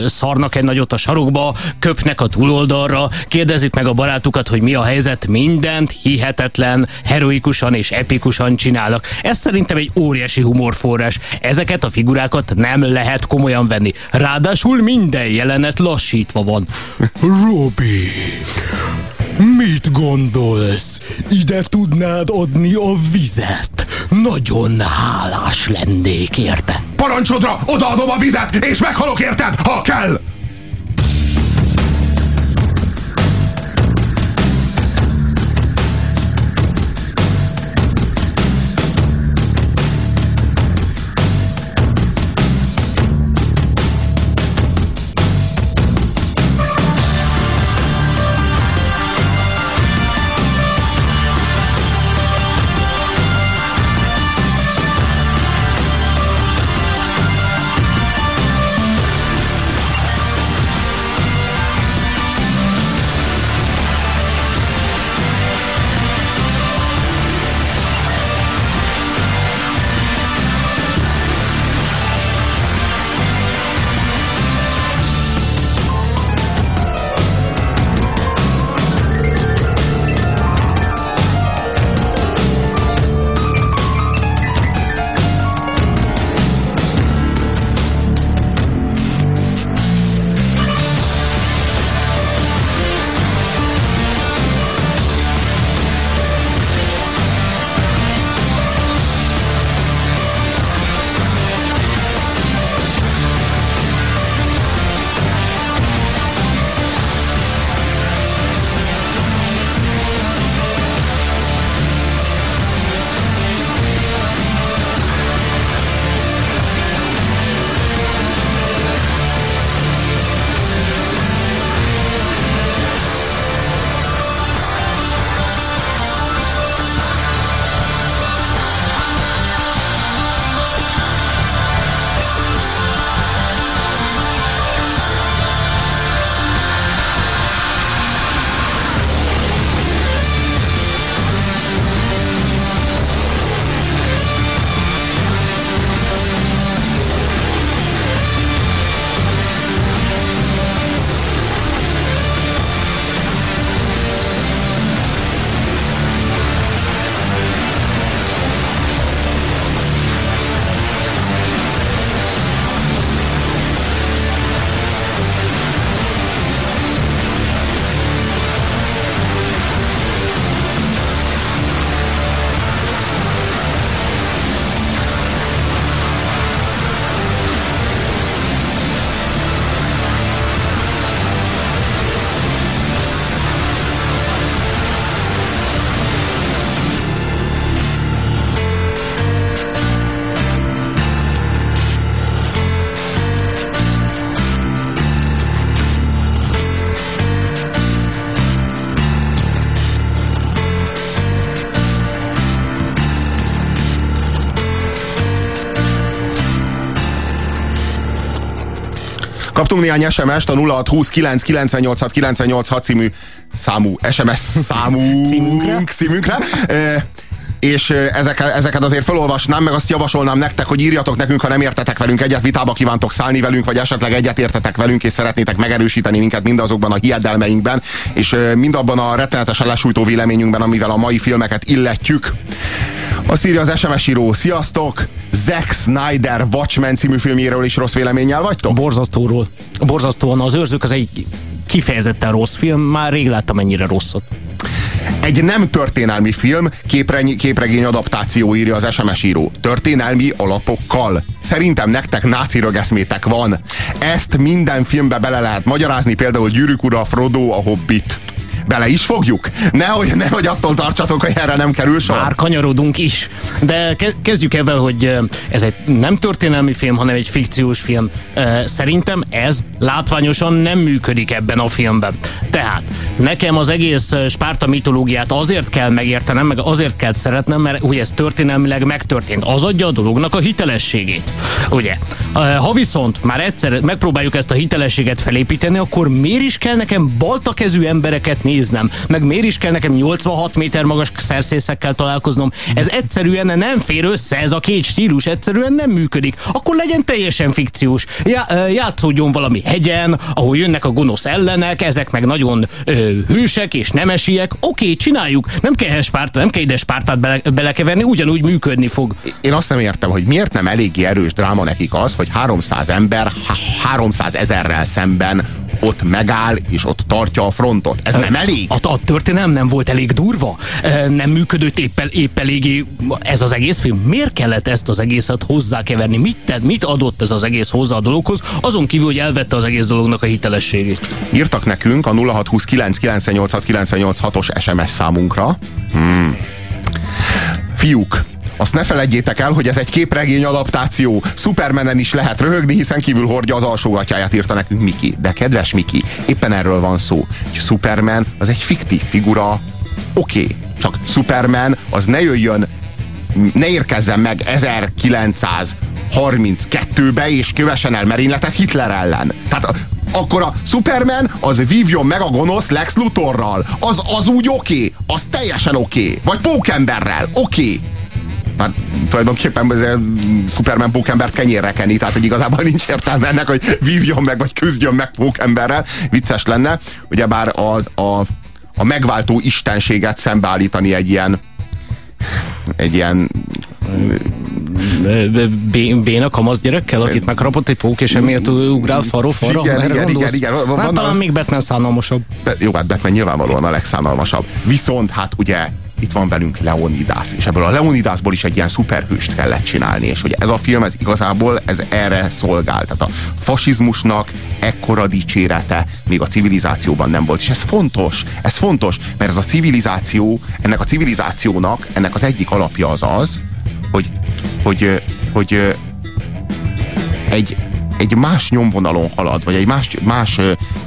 Speaker 6: szarnak egy nagyot a sarokba, köpnek a túloldalra, kérdezik meg a barátukat, hogy mi a helyzet, mindent hihetetlen, heroikusan és epikusan csinálnak. Ez szerintem egy óriási humorforrás. Ezeket a figurákat nem lehet komolyan venni. Ráadásul minden jelenet lassítva van. Robi, mit gondolsz? Ide tudnád adni a vizet? Nagyon hálás lennék érte.
Speaker 5: Parancsodra odaadom a vizet, és meghalok érted, ha kell! Néhány SMS-t a 0620 998 986 című számú SMS számú
Speaker 6: Címünkre.
Speaker 5: címünkre. E, és ezeket, ezeket azért felolvasnám, meg azt javasolnám nektek, hogy írjatok nekünk, ha nem értetek velünk egyet, vitába kívántok szállni velünk, vagy esetleg egyet értetek velünk, és szeretnétek megerősíteni minket mindazokban a hiedelmeinkben, és mindabban a rettenetesen lesújtó véleményünkben, amivel a mai filmeket illetjük. Azt írja az SMS író, sziasztok! Zack Snyder Watchmen című filmjéről is rossz véleménnyel vagytok?
Speaker 6: Borzasztóról. Borzasztóan az őrzők az egy kifejezetten rossz film, már rég láttam ennyire rosszat.
Speaker 5: Egy nem történelmi film, képreny, képregény adaptáció írja az SMS író. Történelmi alapokkal. Szerintem nektek náci rögeszmétek van. Ezt minden filmbe bele lehet magyarázni, például Gyűrűk ura, Frodo, a Hobbit bele is fogjuk? Nehogy, nehogy attól tartsatok, hogy erre nem kerül sor.
Speaker 6: Már kanyarodunk is. De kezdjük ebben, hogy ez egy nem történelmi film, hanem egy fikciós film. Szerintem ez látványosan nem működik ebben a filmben. Tehát nekem az egész Spárta mitológiát azért kell megértenem, meg azért kell szeretnem, mert ugye ez történelmileg megtörtént. Az adja a dolognak a hitelességét. Ugye? Ha viszont már egyszer megpróbáljuk ezt a hitelességet felépíteni, akkor miért is kell nekem baltakezű embereket néznem? Meg miért is kell nekem 86 méter magas szerszészekkel találkoznom? Ez egyszerűen nem fér össze, ez a két stílus egyszerűen nem működik. Akkor legyen teljesen fikciós. Já, játszódjon valami hegyen, ahol jönnek a gonosz ellenek, ezek meg nagyon ö, hősek és nemesiek. Oké, csináljuk. Nem kell Spárta, nem kell ide Spártát bele, belekeverni, ugyanúgy működni fog.
Speaker 5: Én azt nem értem, hogy miért nem eléggé erős dráma nekik az, hogy 300 ember 300 ezerrel szemben ott megáll, és ott tartja a frontot. Ez nem elég?
Speaker 6: A, a történelem nem volt elég durva? Nem működött épp, épp eléggé ez az egész film? Miért kellett ezt az egészet hozzákeverni? Mit, tett, mit adott ez az egész hozzá a dologhoz? Azon kívül, hogy elvette az egész dolognak a hitelességét.
Speaker 5: Írtak nekünk a 0629 os SMS számunkra. Hmm. Fiúk, azt ne felejtjétek el, hogy ez egy képregény adaptáció. Supermanen is lehet röhögni, hiszen kívül hordja az alsógatjáját, írta nekünk Miki. De kedves Miki, éppen erről van szó. Hogy Superman az egy fiktív figura, oké, okay, csak Superman az ne jöjjön, ne érkezzen meg 1932-be és kövessen el merényletet Hitler ellen. Tehát akkor a Superman az vívjon meg a gonosz Lex Luthorral. Az, az úgy oké, okay, az teljesen oké. Okay. Vagy Pókemberrel, oké. Okay már tulajdonképpen ez Superman pókembert kenyérre kenni, tehát hogy igazából nincs értelme ennek, hogy vívjon meg, vagy küzdjön meg pókemberrel. Vicces lenne, ugyebár a, a, a megváltó istenséget szembeállítani egy ilyen egy ilyen
Speaker 6: Béna kamasz gyerekkel, akit megharapott egy pók, és emiatt ugrál faró farra?
Speaker 5: Igen, igen, igen, igen, igen.
Speaker 6: Van, hát talán még Batman szánalmasabb.
Speaker 5: Jó, hát Batman nyilvánvalóan a legszánalmasabb. Viszont hát ugye itt van velünk Leonidas, és ebből a Leonidasból is egy ilyen szuperhőst kellett csinálni, és hogy ez a film, ez igazából ez erre szolgál. Tehát a fasizmusnak ekkora dicsérete még a civilizációban nem volt, és ez fontos, ez fontos, mert ez a civilizáció, ennek a civilizációnak, ennek az egyik alapja az az, hogy, hogy, hogy egy, egy más nyomvonalon halad, vagy egy más, más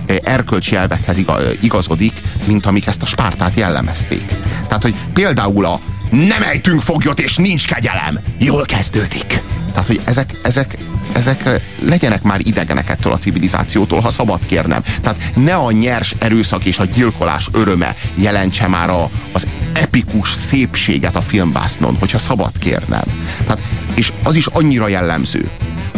Speaker 5: erkölcsi elvekhez igazodik, mint amik ezt a Spártát jellemezték. Tehát, hogy például a nem ejtünk foglyot és nincs kegyelem, jól kezdődik. Tehát, hogy ezek, ezek, ezek legyenek már idegenek ettől a civilizációtól, ha szabad kérnem. Tehát ne a nyers erőszak és a gyilkolás öröme jelentse már a, az epikus szépséget a filmbásznon, hogyha szabad kérnem. Tehát, és az is annyira jellemző,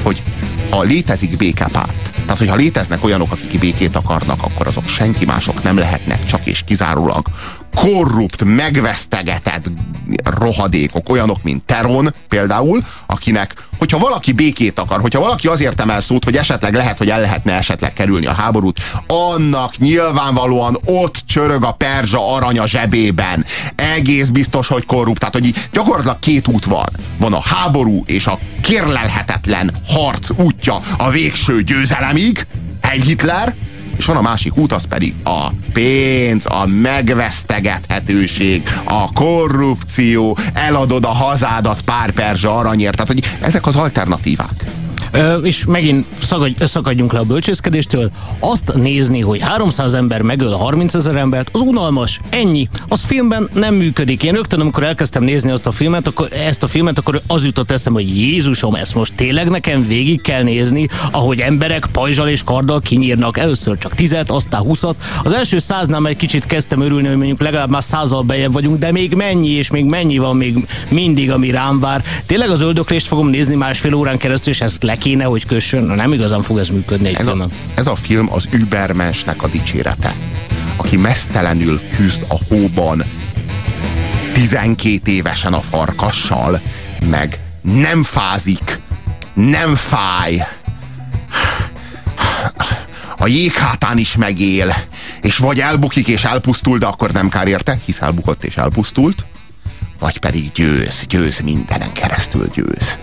Speaker 5: hogy ha létezik békepárt, tehát hogyha léteznek olyanok, akik békét akarnak, akkor azok senki mások nem lehetnek, csak és kizárólag korrupt, megvesztegetett rohadékok, olyanok, mint Teron például, akinek, hogyha valaki békét akar, hogyha valaki azért emel szót, hogy esetleg lehet, hogy el lehetne esetleg kerülni a háborút, annak nyilvánvalóan ott csörög a perzsa aranya zsebében. Egész biztos, hogy korrupt. Tehát, hogy gyakorlatilag két út van. Van a háború és a kérlelhetetlen harc útja a végső győzelemig, Heil Hitler, és van a másik út, az pedig a pénz, a megvesztegethetőség, a korrupció, eladod a hazádat pár perzsa aranyért. Tehát, hogy ezek az alternatívák.
Speaker 6: És megint szakadj, szakadjunk le a bölcsészkedéstől. Azt nézni, hogy 300 ember megöl 30 ezer embert, az unalmas. Ennyi. Az filmben nem működik. Én rögtön, amikor elkezdtem nézni azt a filmet, akkor, ezt a filmet, akkor az jutott eszembe, hogy Jézusom, ezt most tényleg nekem végig kell nézni, ahogy emberek pajzsal és karddal kinyírnak. Először csak tizet, aztán huszat. Az első száznál egy kicsit kezdtem örülni, hogy mondjuk legalább már százal bejebb vagyunk, de még mennyi és még mennyi van még mindig, ami rám vár. Tényleg az öldöklést fogom nézni másfél órán keresztül, és ezt le kéne, hogy kössön. Nem igazán fog ez működni egy
Speaker 5: ez
Speaker 6: filmen.
Speaker 5: A, ez a film az übermensnek a dicsérete, aki mesztelenül küzd a hóban 12 évesen a farkassal, meg nem fázik, nem fáj, a jéghátán is megél, és vagy elbukik és elpusztul, de akkor nem kár érte, hisz elbukott és elpusztult, vagy pedig győz, győz mindenen keresztül győz.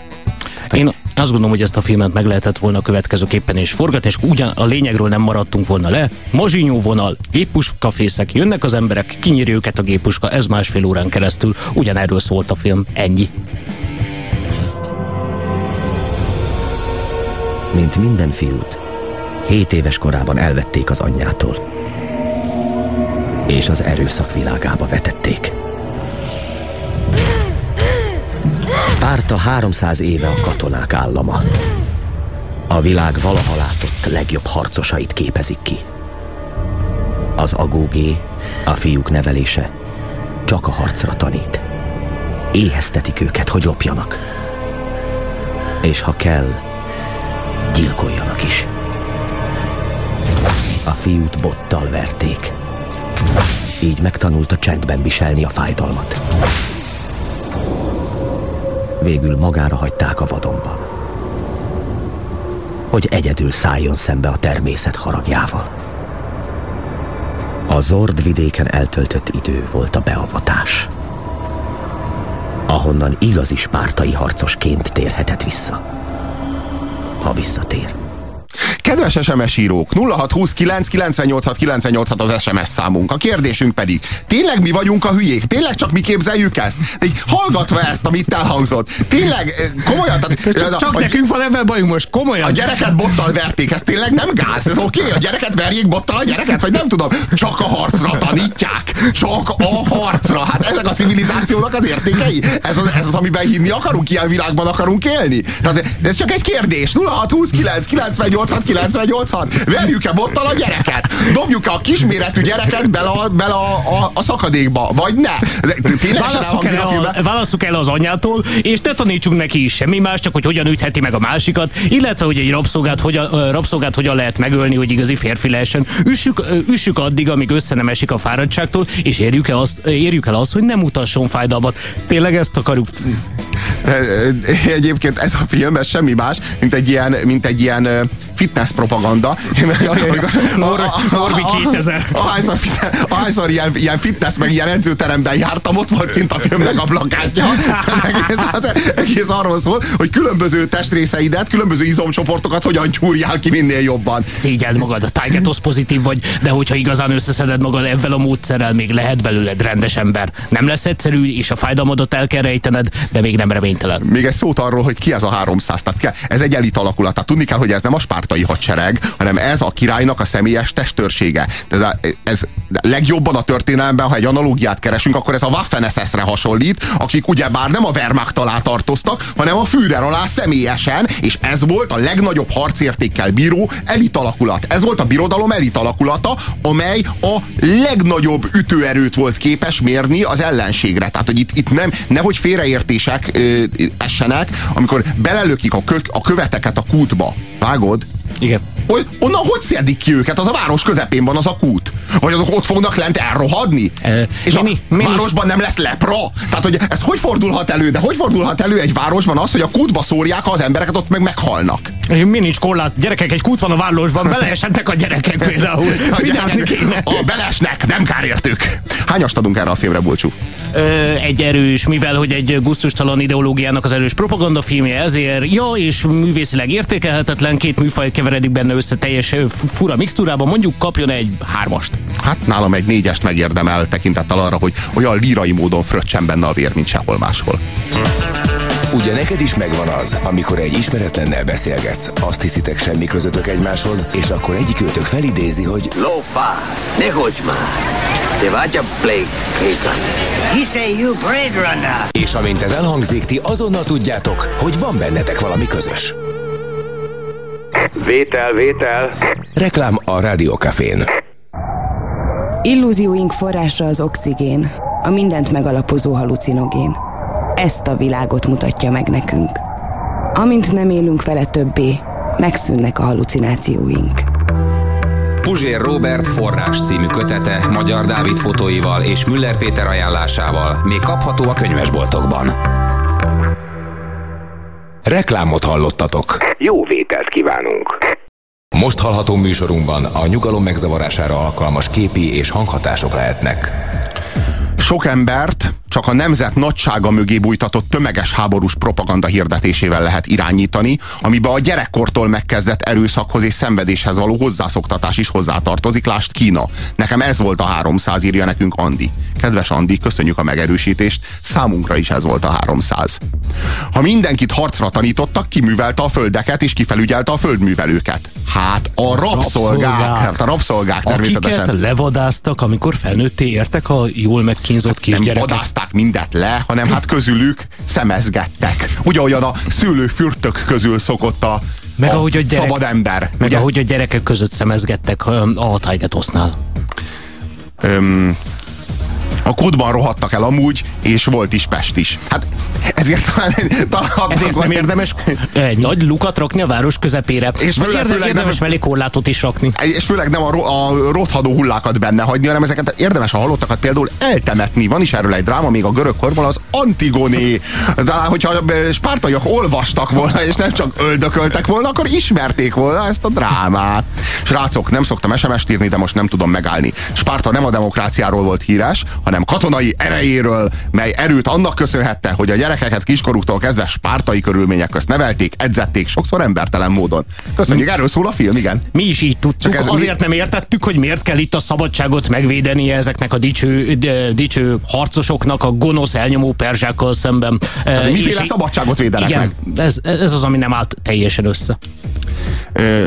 Speaker 6: Én azt gondolom, hogy ezt a filmet meg lehetett volna következőképpen és forgatni, és ugyan a lényegről nem maradtunk volna le. Mazsinyó vonal, géppuskafészek, jönnek az emberek, kinyírja őket a géppuska, ez másfél órán keresztül. Ugyanerről szólt a film, ennyi.
Speaker 16: Mint minden fiút, hét éves korában elvették az anyjától, és az erőszak világába vetették. Spárta 300 éve a katonák állama. A világ valaha látott legjobb harcosait képezik ki. Az agógé, a fiúk nevelése csak a harcra tanít. Éheztetik őket, hogy lopjanak. És ha kell, gyilkoljanak is. A fiút bottal verték. Így megtanulta csendben viselni a fájdalmat. Végül magára hagyták a vadonban. Hogy egyedül szálljon szembe a természet haragjával. A Zord vidéken eltöltött idő volt a beavatás. Ahonnan igazi spártai harcosként térhetett vissza. Ha visszatér.
Speaker 5: Kedves SMS írók, 0629 986 986 az SMS számunk. A kérdésünk pedig, tényleg mi vagyunk a hülyék? Tényleg csak mi képzeljük ezt? De így hallgatva ezt, amit elhangzott, tényleg eh, komolyan? Tehát,
Speaker 6: csak, csak a, nekünk van ebben bajunk most, komolyan.
Speaker 5: A gyereket bottal verték, ez tényleg nem gáz, ez oké? Okay? A gyereket verjék bottal a gyereket, vagy nem tudom, csak a harcra tanítják. Csak a harcra. Hát ezek a civilizációnak az értékei. Ez az, ez az amiben hinni akarunk, ilyen világban akarunk élni. Tehát ez csak egy kérdés. 0629 986 98 Verjük-e bottal a gyereket? Dobjuk-e a kisméretű gyereket bele a, bele a, a, a szakadékba? Vagy ne?
Speaker 6: Válasszuk el, a, válasszuk el az anyától, és ne tanítsunk neki is semmi más, csak hogy hogyan ütheti meg a másikat, illetve hogy egy rabszolgát hogyan, rabszolgát hogyan lehet megölni, hogy igazi férfi lehessen. Üssük, üssük addig, amíg össze nem esik a fáradtságtól, és érjük el azt, érjük el azt hogy nem mutasson fájdalmat. Tényleg ezt akarjuk?
Speaker 5: Egyébként ez a film, ez semmi más, mint egy ilyen, mint egy ilyen fitness propaganda.
Speaker 6: Norbi 2000.
Speaker 5: Ahányszor, ahányszor ilyen, ilyen fitness, meg ilyen edzőteremben jártam, ott volt kint a filmnek a plakátja. Egész, az, egész arról szól, hogy különböző testrészeidet, különböző izomcsoportokat hogyan gyúrjál ki minél jobban.
Speaker 6: Szégyeld magad, a tájgetosz pozitív vagy, de hogyha igazán összeszeded magad ebben a módszerrel, még lehet belőled rendes ember. Nem lesz egyszerű, és a fájdalmadat el kell rejtened, de még nem reménytelen.
Speaker 5: Még egy szót arról, hogy ki ez a 300. Tehát ez egy elit alakulat. Tehát tudni kell, hogy ez nem a spártai hadsereg, hanem ez a királynak a személyes testőrsége. Ez, a, ez legjobban a történelemben, ha egy analógiát keresünk, akkor ez a Waffen SS-re hasonlít, akik ugyebár nem a Wehrmacht alá tartoztak, hanem a Führer alá személyesen, és ez volt a legnagyobb harcértékkel bíró elit alakulat. Ez volt a birodalom elit alakulata, amely a legnagyobb ütőerőt volt képes mérni az ellenségre. Tehát, hogy itt, itt nem, nehogy félreértések ö, essenek, amikor belelökik a, kö, a követeket a kútba. Vágod?
Speaker 6: Igen.
Speaker 5: Hogy, onnan hogy szedik ki őket? Az a város közepén van az a kút. Vagy azok ott fognak lent elrohadni? E, és mi, a mi, mi, városban nem lesz lepra? Tehát, hogy ez hogy fordulhat elő? De hogy fordulhat elő egy városban az, hogy a kútba szórják az embereket, ott meg meghalnak?
Speaker 6: Mi nincs korlát? Gyerekek, egy kút van a városban, beleesettek a gyerekek például.
Speaker 5: a, gyerekek, a belesnek, nem kár értük. Hányast adunk erre a filmre, Bulcsú?
Speaker 6: egy erős, mivel hogy egy gusztustalan ideológiának az erős propagandafilmje, ezért ja, és művészileg értékelhetetlen, két műfaj keveredik benne össze teljes fura mixtúrában, mondjuk kapjon egy hármast.
Speaker 5: Hát nálam egy négyest megérdemel tekintettel arra, hogy olyan lírai módon fröccsen benne a vér, mint sehol máshol.
Speaker 1: Ugye neked is megvan az, amikor egy ismeretlennel beszélgetsz, azt hiszitek semmi közöttök egymáshoz, és akkor egyikőtök felidézi, hogy
Speaker 18: Lófá, ne hogy már! Te vagy a Blake
Speaker 13: say you Blade Runner.
Speaker 1: és amint ez elhangzik, ti azonnal tudjátok, hogy van bennetek valami közös.
Speaker 15: Vétel, vétel.
Speaker 1: Reklám a Rádiókafén.
Speaker 19: Illúzióink forrása az oxigén, a mindent megalapozó halucinogén. Ezt a világot mutatja meg nekünk. Amint nem élünk vele többé, megszűnnek a halucinációink.
Speaker 14: Puzsér Robert forrás című kötete Magyar Dávid fotóival és Müller Péter ajánlásával még kapható a könyvesboltokban.
Speaker 1: Reklámot hallottatok.
Speaker 15: Jó vételt kívánunk.
Speaker 1: Most hallható műsorunkban a nyugalom megzavarására alkalmas képi és hanghatások lehetnek.
Speaker 5: Sok embert csak a nemzet nagysága mögé bújtatott tömeges háborús propaganda hirdetésével lehet irányítani, amiben a gyerekkortól megkezdett erőszakhoz és szenvedéshez való hozzászoktatás is hozzátartozik. Lást Kína. Nekem ez volt a 300, írja nekünk Andi. Kedves Andi, köszönjük a megerősítést, számunkra is ez volt a 300. Ha mindenkit harcra tanítottak, kiművelte a földeket és kifelügyelte a földművelőket. Hát a rabszolgák, hát a rabszolgák természetesen.
Speaker 6: Akiket levadáztak, amikor felnőtté értek a jól megkínzott kisgyerekek.
Speaker 5: Vadázták mindet le, hanem hát közülük szemezgettek. Ugye olyan a szőlőfürtök közül szokott a,
Speaker 6: Meg
Speaker 5: a,
Speaker 6: ahogy a gyerek-
Speaker 5: szabad ember.
Speaker 6: Meg
Speaker 5: ugye?
Speaker 6: ahogy a gyerekek között szemezgettek a Tigetosnál.
Speaker 5: Öm, a kódban rohadtak el amúgy, és volt is Pest is. Hát ezért talán, talán
Speaker 6: Ezért nem érdemes egy nagy lukat rakni a város közepére.
Speaker 5: És főleg-
Speaker 6: érde-
Speaker 5: főleg
Speaker 6: érdemes
Speaker 5: nem-
Speaker 6: mellé korlátot is rakni.
Speaker 5: és főleg nem a, ro- a rothadó hullákat benne hagyni, hanem ezeket érdemes a halottakat például eltemetni. Van is erről egy dráma, még a görög korban az Antigoné. Talán, hogyha spártaiak olvastak volna, és nem csak öldököltek volna, akkor ismerték volna ezt a drámát. Srácok, nem szoktam SMS-t írni, de most nem tudom megállni. Spárta nem a demokráciáról volt híres, hanem katonai erejéről, mely erőt annak köszönhette, hogy a gyerekeket kiskorúktól kezdve spártai körülmények közt nevelték, edzették, sokszor embertelen módon. Köszönjük, erről szól a film, igen.
Speaker 6: Mi is így tudtuk,
Speaker 5: Csak ez
Speaker 6: azért
Speaker 5: mi-
Speaker 6: nem értettük, hogy miért kell itt a szabadságot megvédenie ezeknek a dicső, dicső harcosoknak a gonosz elnyomó perzsákkal szemben.
Speaker 5: Hát,
Speaker 6: Eh,
Speaker 5: miféle
Speaker 6: és-
Speaker 5: szabadságot védenek
Speaker 6: igen,
Speaker 5: meg?
Speaker 6: Ez, ez az, ami nem állt teljesen össze.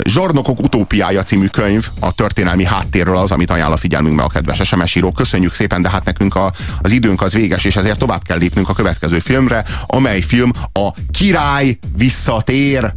Speaker 5: Zsarnokok utópiája című könyv a történelmi háttérről az, amit ajánl a figyelmünkbe a kedves SMS író. Köszönjük szépen, de hát nekünk a, az időnk az véges, és ezért tovább kell lépnünk a következő filmre, amely film a Király visszatér.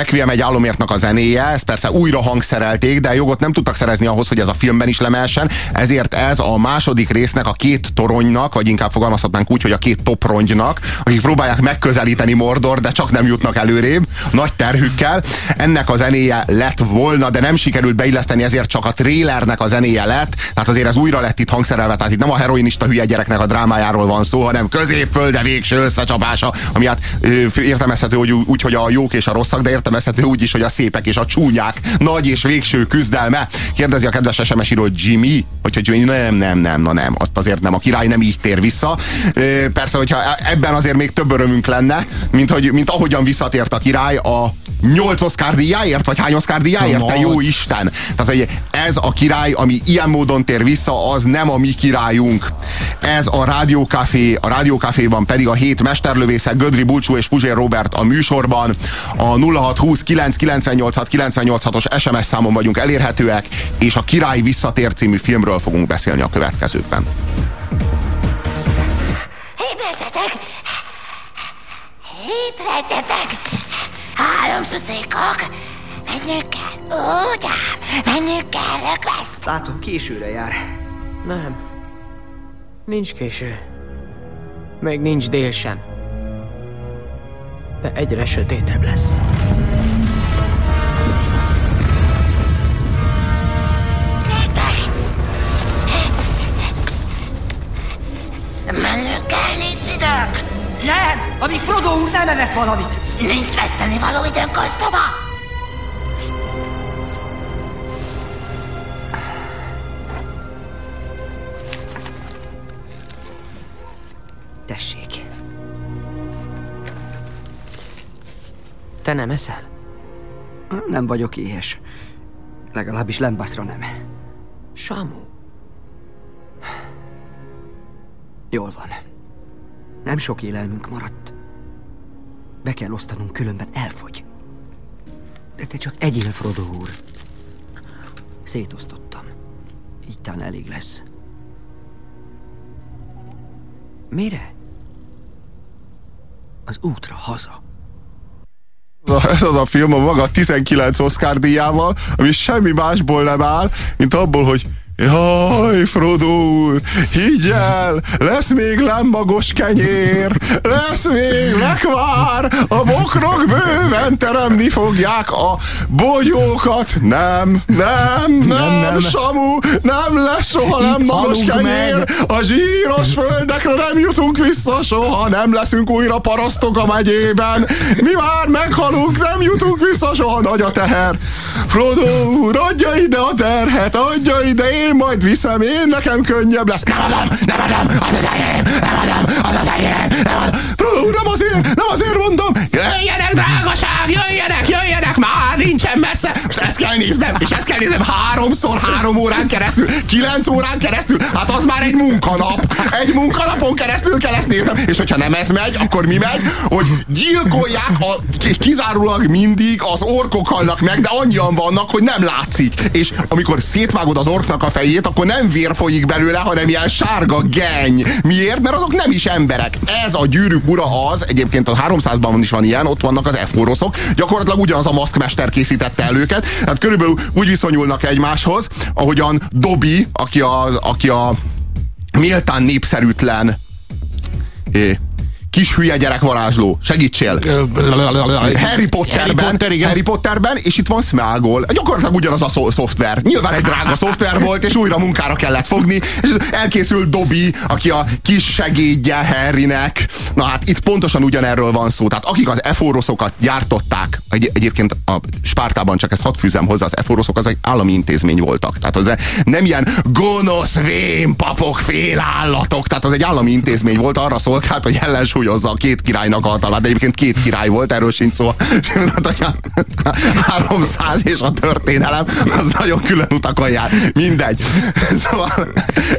Speaker 5: Requiem egy álomértnak a zenéje, ezt persze újra hangszerelték, de jogot nem tudtak szerezni ahhoz, hogy ez a filmben is lemelsen, ezért ez a második résznek a két toronynak, vagy inkább fogalmazhatnánk úgy, hogy a két toprongynak, akik próbálják megközelíteni Mordor, de csak nem jutnak előrébb, nagy terhükkel. Ennek a zenéje lett volna, de nem sikerült beilleszteni, ezért csak a trélernek a zenéje lett. Tehát azért ez újra lett itt hangszerelve, tehát itt nem a heroinista hülye gyereknek a drámájáról van szó, hanem középfölde végső összecsapása, ami hát értelmezhető hogy úgy, hogy a jók és a rosszak, de értelmezhető úgy is, hogy a szépek és a csúnyák nagy és végső küzdelme. Kérdezi a kedves SMS író Jimmy, hogy Jimmy, nem, nem, nem, na nem, azt azért nem, a király nem így tér vissza. Persze, hogyha ebben azért még több örömünk lenne, mint, hogy, mint ahogyan visszatért a király a nyolc Oscar díjáért, vagy hány Oscar díjáért, te jó Isten. Tehát, hogy ez a király, ami ilyen módon tér vissza, az nem a mi királyunk. Ez a Rádiókafé, a Rádiókaféban pedig a hét mesterlövészek, Gödri Bulcsú és Puzsér Robert a műsorban. A 0620 998 986 os SMS számon vagyunk elérhetőek, és a Király visszatér című filmről fogunk beszélni a következőkben.
Speaker 11: Ébredjetek! Ébredjetek! Háromszuzékok! Menjünk kell, ugyan! Menjünk kell, Rökveszt!
Speaker 8: Látom, későre jár. Nem. Nincs késő. Még nincs dél sem. De egyre sötétebb lesz.
Speaker 11: Mennünk kell, nincs időnk!
Speaker 13: Nem! Amíg Frodo úr nem evett valamit!
Speaker 11: Nincs veszteni való időnk, osztoba!
Speaker 8: Tessék. Te nem eszel? Nem vagyok éhes. Legalábbis Lembaszra nem. Samu. Jól van. Nem sok élelmünk maradt. Be kell osztanunk, különben elfogy. De te csak egyél, Frodo úr. Szétosztottam. Így talán elég lesz. Mire? Az útra haza.
Speaker 5: Ez az a film a maga 19 Oscar díjával, ami semmi másból nem áll, mint abból, hogy Jaj, Frodo úr, higgy el, lesz még lemmagos kenyér, lesz még lekvár, a bokrok bőven teremni fogják a bogyókat. Nem, nem, nem, nem, nem. Samu, nem lesz soha lemmagos kenyér, meg. a zsíros földekre nem jutunk vissza soha, nem leszünk újra parasztok a megyében, mi már meghalunk, nem jutunk vissza soha, nagy a teher. Frodo úr, adja ide a terhet, adja ide, én majd viszem, én nekem könnyebb lesz. Nem adom, nem adom, az az enyém, nem adom, az az enyém, nem adom. Nem azért, nem azért mondom. Jöjjenek, drágaság, jöjjenek, jöjjenek, már nincsen messze. Most ezt kell néznem, és ezt kell néznem háromszor, három órán keresztül, kilenc órán keresztül. Hát az már egy munkanap. Egy munkanapon keresztül kell ezt néznem. És hogyha nem ez megy, akkor mi megy? Hogy gyilkolják, a, kizárólag mindig az orkok halnak meg, de annyian vannak, hogy nem látszik. És amikor szétvágod az orknak a fejét, akkor nem vér folyik belőle, hanem ilyen sárga geny. Miért? Mert azok nem is emberek. Ez a gyűrűk ura az, egyébként a 300-ban is van ilyen, ott vannak az f Gyakorlatilag ugyanaz a maszkmester készítette el őket. Tehát körülbelül úgy viszonyulnak egymáshoz, ahogyan Dobby, aki a, aki a méltán népszerűtlen é, kis hülye gyerek varázsló. Segítsél! Harry Potterben, Harry, Potter, Harry Potterben, és itt van Smeagol. Gyakorlatilag ugyanaz a szo- szoftver. Nyilván egy drága szoftver volt, és újra munkára kellett fogni, és elkészül Dobby, aki a kis segédje Harrynek. Na hát itt pontosan ugyanerről van szó. Tehát akik az eforoszokat gyártották, egy, egyébként a Spártában csak ezt hadd fűzem hozzá, az eforosok az egy állami intézmény voltak. Tehát az nem ilyen gonosz vén papok, félállatok. Tehát az egy állami intézmény volt, arra szolgált, hogy ellensúly hangsúlyozza a két királynak a hatalmát. De egyébként két király volt, erről sincs szó. 300 és a történelem, az nagyon külön utakon jár. Mindegy. Szóval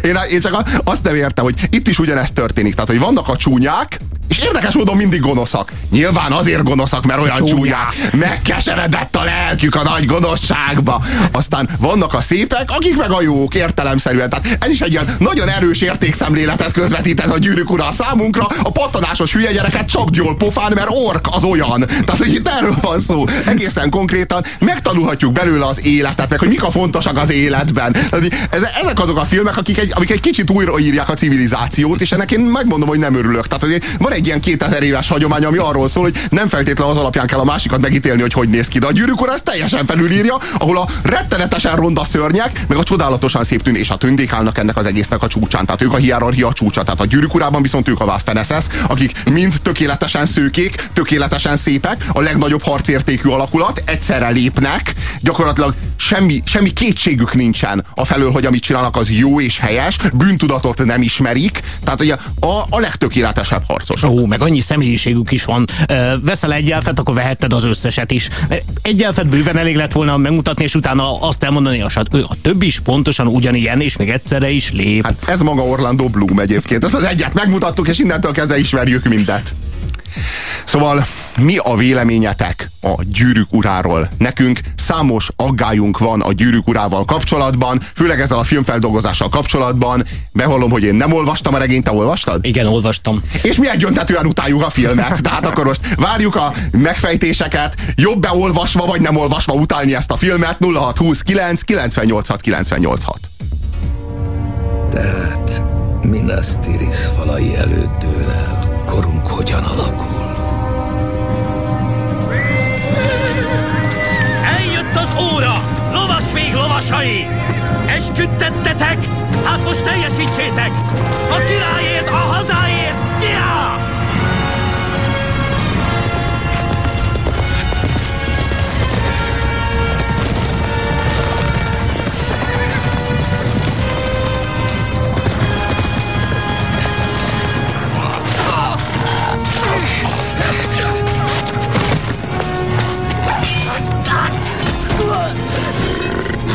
Speaker 5: én, én csak azt nem értem, hogy itt is ugyanezt történik. Tehát, hogy vannak a csúnyák, És érdekes módon mindig gonoszak. Nyilván azért gonoszak, mert olyan csúnyák. Megkeseredett a lelkük a nagy gonoszságba. Aztán vannak a szépek, akik meg a jók, értelemszerűen. Tehát ez is egy ilyen nagyon erős értékszemléletet közvetít ez a gyűrűk ura a számunkra. A pattanásos hülye gyereket csapd jól pofán, mert ork az olyan. Tehát, hogy itt erről van szó. Egészen konkrétan megtanulhatjuk belőle az életet, meg hogy mik a fontosak az életben. Tehát, ez, ezek azok a filmek, akik egy, amik egy kicsit újraírják a civilizációt, és ennek én megmondom, hogy nem örülök. Tehát azért van egy ilyen 2000 éves hagyomány, ami arról szól, hogy nem feltétlenül az alapján kell a másikat megítélni, hogy hogy néz ki. De a gyűrűk ezt teljesen felülírja, ahol a rettenetesen ronda szörnyek, meg a csodálatosan szép tűn, és a tündék állnak ennek az egésznek a csúcsán. Tehát ők a hierarchia csúcsa. Tehát a gyűrűk viszont ők a Waffeneses, akik mind tökéletesen szőkék, tökéletesen szépek, a legnagyobb harcértékű alakulat, egyszerre lépnek, gyakorlatilag semmi, semmi kétségük nincsen a felől, hogy amit csinálnak az jó és helyes, bűntudatot nem ismerik, tehát ugye a, a legtökéletesebb harcos.
Speaker 6: Ó, meg annyi személyiségük is van. Veszel egy elfet, akkor vehetted az összeset is. Egy elfet bőven elég lett volna megmutatni, és utána azt elmondani, hogy a többi is pontosan ugyanilyen, és még egyszerre is lép.
Speaker 5: Hát ez maga Orlando Bloom egyébként. Ezt az egyet megmutattuk, és innentől kezdve ismerjük mindet. Szóval mi a véleményetek a gyűrűk uráról? Nekünk számos aggályunk van a gyűrűk urával kapcsolatban, főleg ezzel a filmfeldolgozással kapcsolatban. Bevallom, hogy én nem olvastam a regényt, te olvastad?
Speaker 6: Igen, olvastam.
Speaker 5: És mi egyöntetően utáljuk a filmet. Tehát akkor most várjuk a megfejtéseket, jobb beolvasva vagy nem olvasva utálni ezt a filmet 0629 986 986.
Speaker 16: Tehát Minas Tirith falai előtt dől el, korunk hogyan alakul.
Speaker 13: Eljött az óra! Lovas vég lovasai! Esküdtettetek? Hát most teljesítsétek! A királyért, a hazáért!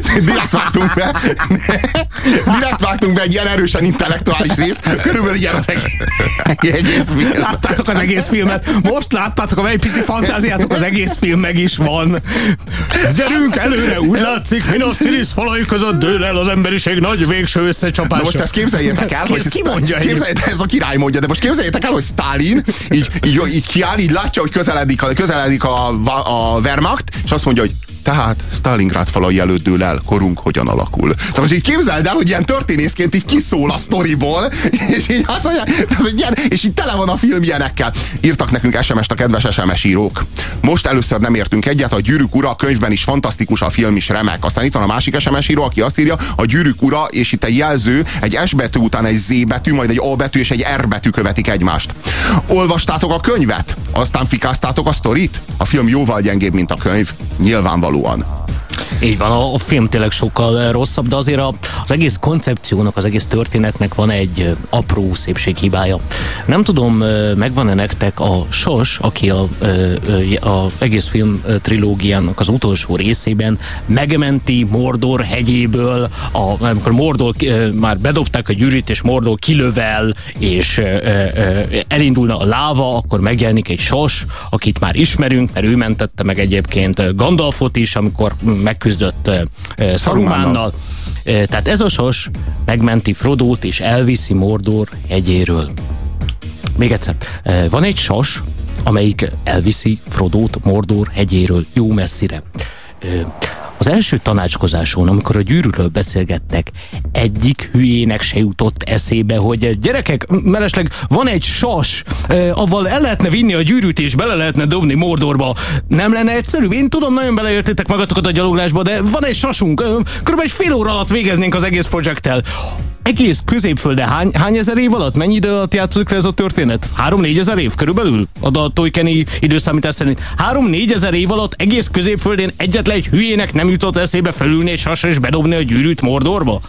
Speaker 5: direkt vágtunk be, direkt vágtunk be egy ilyen erősen intellektuális részt, körülbelül ilyen az egész film.
Speaker 6: Láttátok az egész filmet? Most láttátok, a egy pici fantáziátok, az egész film meg is van. Gyerünk előre, úgy látszik, Minas Tirith falai között dől el az emberiség nagy végső összecsapása.
Speaker 5: Most ezt képzeljétek el, hogy
Speaker 6: ki mondja
Speaker 5: képzeljétek, ez a király mondja, de most képzeljétek el, hogy Stalin így, így, így kiáll, így látja, hogy közeledik, közeledik a, a Wehrmacht, és azt mondja, hogy tehát Stalingrad falai előtt dől el, korunk hogyan alakul. Tehát most így képzeld el, hogy ilyen történészként így kiszól a sztoriból, és így azt mondja, egy ilyen, és így tele van a film ilyenekkel. Írtak nekünk SMS-t a kedves SMS írók. Most először nem értünk egyet, a Gyűrűk ura a könyvben is fantasztikus, a film is remek. Aztán itt van a másik SMS író, aki azt írja, a Gyűrűk ura, és itt egy jelző, egy S betű után egy Z betű, majd egy A betű és egy R betű követik egymást. Olvastátok a könyvet? Aztán fikáztátok a sztorit? A film jóval gyengébb, mint a könyv. Nyilvánvalóan.
Speaker 6: Így van, a, a film tényleg sokkal rosszabb, de azért a, az egész koncepciónak, az egész történetnek van egy apró szépséghibája. Nem tudom, megvan-e nektek a Sos, aki a, a, a egész film trilógiának az utolsó részében megmenti Mordor hegyéből, a, amikor Mordor már bedobták a gyűrűt, és Mordor kilövel, és elindulna a láva, akkor megjelenik egy Sos, akit már ismerünk, mert ő mentette meg egyébként Gandalfot is, amikor megküzdött Sarumánnal. Uh, tehát ez a sos megmenti Frodót és elviszi Mordor hegyéről. Még egyszer, van egy sas, amelyik elviszi Frodót Mordor hegyéről jó messzire. Az első tanácskozáson, amikor a gyűrűről beszélgettek, egyik hülyének se jutott eszébe, hogy gyerekek, mellesleg van egy sas, eh, avval el lehetne vinni a gyűrűt és bele lehetne dobni Mordorba. Nem lenne egyszerű? Én tudom, nagyon beleértétek magatokat a gyaloglásba, de van egy sasunk, eh, kb. egy fél óra alatt végeznénk az egész projekttel egész középfölde hány, hány ezer év alatt, mennyi idő alatt játszik le ez a történet? Három-négy ezer év körülbelül? A Tolkieni időszámítás szerint. Három-négy ezer év alatt egész középföldén egyetlen egy hülyének nem jutott eszébe felülni egy sasra és bedobni a gyűrűt Mordorba?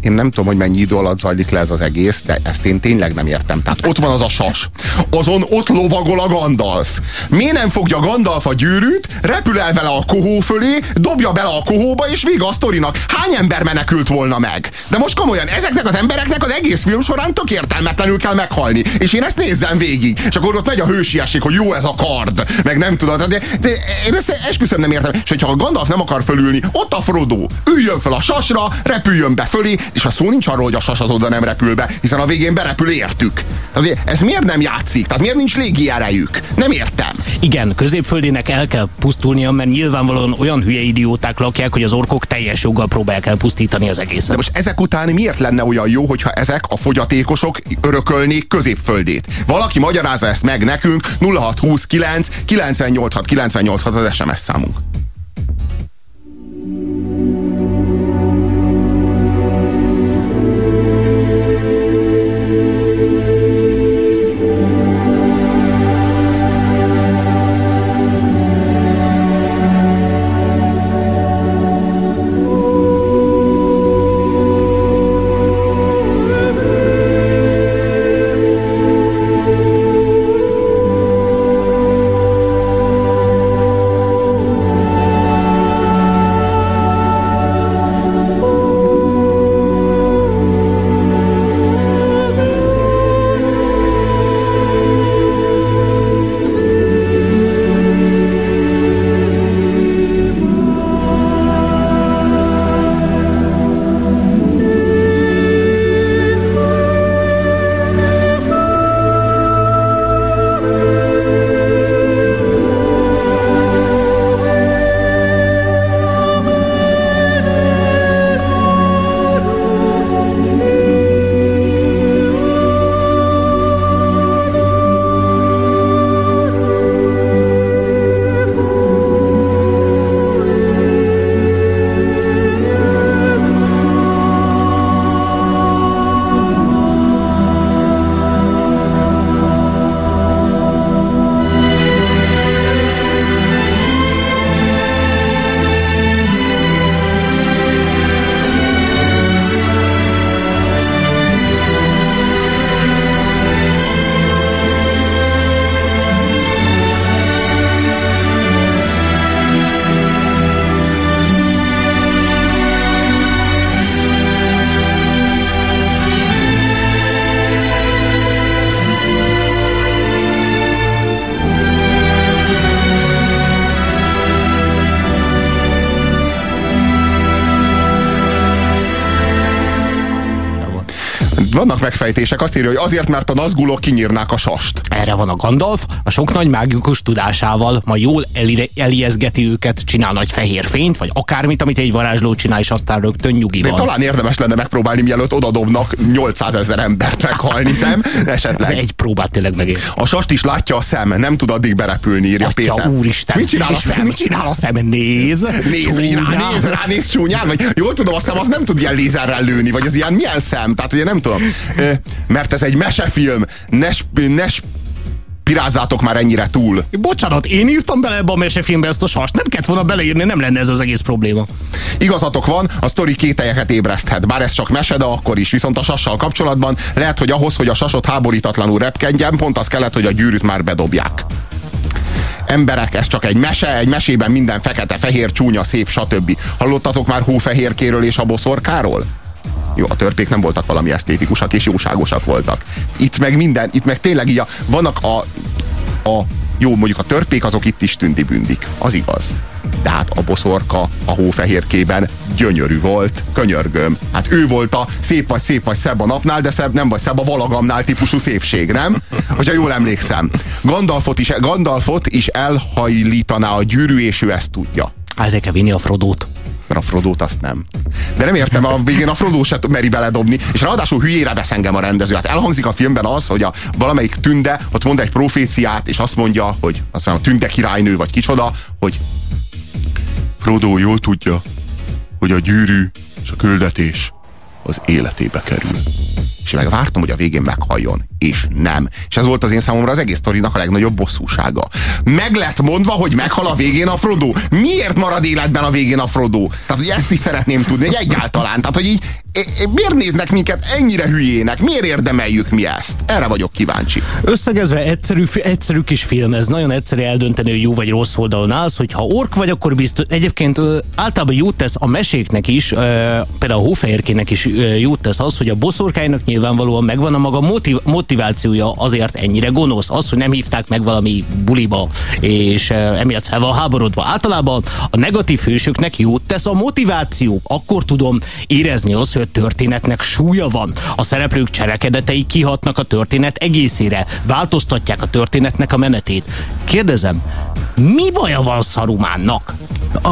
Speaker 5: Én nem tudom, hogy mennyi idő alatt zajlik le ez az egész, de ezt én tényleg nem értem. Tehát ott van az a sas. Azon ott lovagol a Gandalf. Miért nem fogja Gandalf a gyűrűt, repül el vele a kohó fölé, dobja bele a kohóba, és vége a sztorinak. Hány ember menekült volna meg? De most komolyan, ezeknek az embereknek az egész film során tök értelmetlenül kell meghalni. És én ezt nézzem végig. És akkor ott megy a hősiesség, hogy jó ez a kard. Meg nem tudod. De, de én ezt esküszöm nem értem. És hogyha a Gandalf nem akar fölülni, ott a Frodo. Üljön fel a sasra, repüljön be fölé, és a szó nincs arról, hogy a sas az oda nem repül be, hiszen a végén berepül értük. Azért ez miért nem játszik? Tehát miért nincs légi erejük? Nem értem.
Speaker 6: Igen, középföldének el kell pusztulnia, mert nyilvánvalóan olyan hülye idióták lakják, hogy az orkok teljes joggal próbálják elpusztítani az egészet.
Speaker 5: De most ezek után miért lenne olyan jó, hogyha ezek a fogyatékosok örökölnék középföldét? Valaki magyarázza ezt meg nekünk 0629 986 986 az SMS számunk. Megfejtések, azt írja, hogy azért, mert a nazgulok kinyírnák a sast.
Speaker 6: Erre van a Gandalf, a sok nagy mágikus tudásával, ma jól eli- elijeszgeti őket, csinál nagy fehér fényt, vagy akármit, amit egy varázsló csinál, és aztán rögtön nyugi
Speaker 5: De
Speaker 6: van.
Speaker 5: talán érdemes lenne megpróbálni, mielőtt odadobnak 800 ezer embert meghalni, nem? Esetleg.
Speaker 6: Ez egy próbát tényleg megér.
Speaker 5: A sast is látja a szem, nem tud addig berepülni, írja
Speaker 6: Atya,
Speaker 5: Péter.
Speaker 6: úristen.
Speaker 5: Mit csinál a szem?
Speaker 6: Mit csinál a szem? Néz.
Speaker 5: Néz, rá, néz, rá, néz csúnyán, vagy jól tudom, a szem az nem tud ilyen lézerrel lőni, vagy az ilyen milyen szem, tehát ugye nem tudom. Mert ez egy mesefilm, ne, sp- ne pirázzátok már ennyire túl.
Speaker 6: Bocsánat, én írtam bele ebbe a mesefilmbe ezt a sast, nem kellett volna beleírni, nem lenne ez az egész probléma.
Speaker 5: Igazatok van, a sztori kételyeket ébreszthet, bár ez csak mese, de akkor is. Viszont a sassal kapcsolatban lehet, hogy ahhoz, hogy a sasot háborítatlanul repkedjen, pont az kellett, hogy a gyűrűt már bedobják. Emberek, ez csak egy mese, egy mesében minden fekete, fehér, csúnya, szép, stb. Hallottatok már hófehérkéről és a boszorkáról? Jó, a törpék nem voltak valami esztétikusak és jóságosak voltak. Itt meg minden, itt meg tényleg így a, vannak a, a jó, mondjuk a törpék azok itt is tündibündik, az igaz. De hát a boszorka a hófehérkében gyönyörű volt, könyörgöm. Hát ő volt a szép vagy szép vagy szebb a napnál, de szebb nem vagy szebb a valagamnál típusú szépség, nem? Hogyha jól emlékszem. Gandalfot is, Gandalfot is elhajlítaná a gyűrű, és ő ezt tudja.
Speaker 6: Ezért kell vinni a Frodót.
Speaker 5: Mert a Frodót azt nem. De nem értem, a végén a Frodó se meri beledobni, és ráadásul hülyére vesz engem a rendező. Hát elhangzik a filmben az, hogy a valamelyik tünde ott mond egy proféciát, és azt mondja, hogy azt mondja, a tünde királynő, vagy kicsoda, hogy Frodo jól tudja, hogy a gyűrű és a küldetés az életébe kerül. És meg vártam, hogy a végén meghalljon. És nem. És ez volt az én számomra az egész sztorinak a legnagyobb bosszúsága. Meg lett mondva, hogy meghal a végén a Frodo. Miért marad életben a végén a Frodo? Tehát, hogy ezt is szeretném tudni, hogy egyáltalán. Tehát, hogy így miért néznek minket ennyire hülyének? Miért érdemeljük mi ezt? Erre vagyok kíváncsi.
Speaker 6: Összegezve egyszerű, egyszerű kis film, ez nagyon egyszerű eldönteni, hogy jó vagy rossz oldalon állsz, hogy ha ork vagy, akkor biztos. Egyébként általában jót tesz a meséknek is, például a hófehérkének is jót tesz az, hogy a boszorkánynak nyilvánvalóan megvan a maga motiv, motivációja azért ennyire gonosz. Az, hogy nem hívták meg valami buliba, és emiatt fel van háborodva. Általában a negatív hősöknek jót tesz a motiváció. Akkor tudom érezni azt, hogy a történetnek súlya van. A szereplők cselekedetei kihatnak a történet egészére, változtatják a történetnek a menetét. Kérdezem, mi baja van Szarumánnak?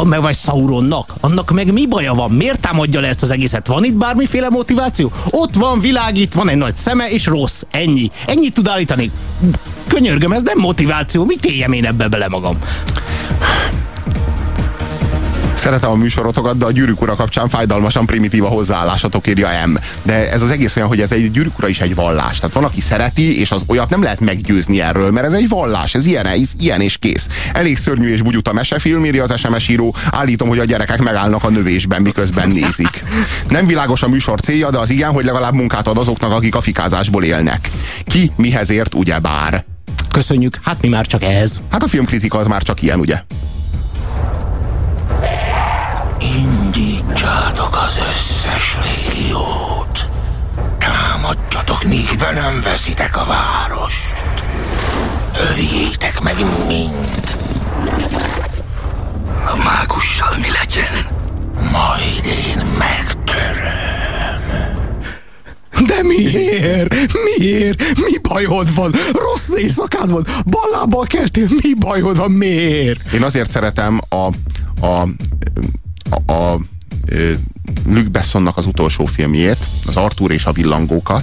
Speaker 6: Meg vagy Sauronnak? Annak meg mi baja van? Miért támadja le ezt az egészet? Van itt bármiféle motiváció? Ott van, világít, van egy nagy szeme, és rossz. Ennyi. Ennyit tud állítani. Könyörgöm, ez nem motiváció. Mit éljem én ebbe bele magam?
Speaker 5: Szeretem a műsorotokat, de a gyűrűk ura kapcsán fájdalmasan primitív a hozzáállásatok, írja M. De ez az egész olyan, hogy ez egy gyűrűk ura is egy vallás. Tehát van, aki szereti, és az olyat nem lehet meggyőzni erről, mert ez egy vallás, ez ilyen, ez ilyen és kész. Elég szörnyű és bugyut a mesefilm, írja az SMS író. Állítom, hogy a gyerekek megállnak a növésben, miközben nézik. Nem világos a műsor célja, de az igen, hogy legalább munkát ad azoknak, akik a fikázásból élnek. Ki mihez ért, ugye bár?
Speaker 6: Köszönjük, hát mi már csak ez.
Speaker 5: Hát a filmkritika az már csak ilyen, ugye?
Speaker 11: Indítsátok az összes légiót. Támadjatok, míg be nem veszitek a várost. Öljétek meg mind. A mágussal mi legyen? Majd én megtöröm.
Speaker 6: De miért? Miért? Mi bajod van? Rossz éjszakád van? Ballába keltél? Mi bajod van? Miért?
Speaker 5: Én azért szeretem a, a, a, a Luc Bessonnak az utolsó filmjét, az Arthur és a villangókat,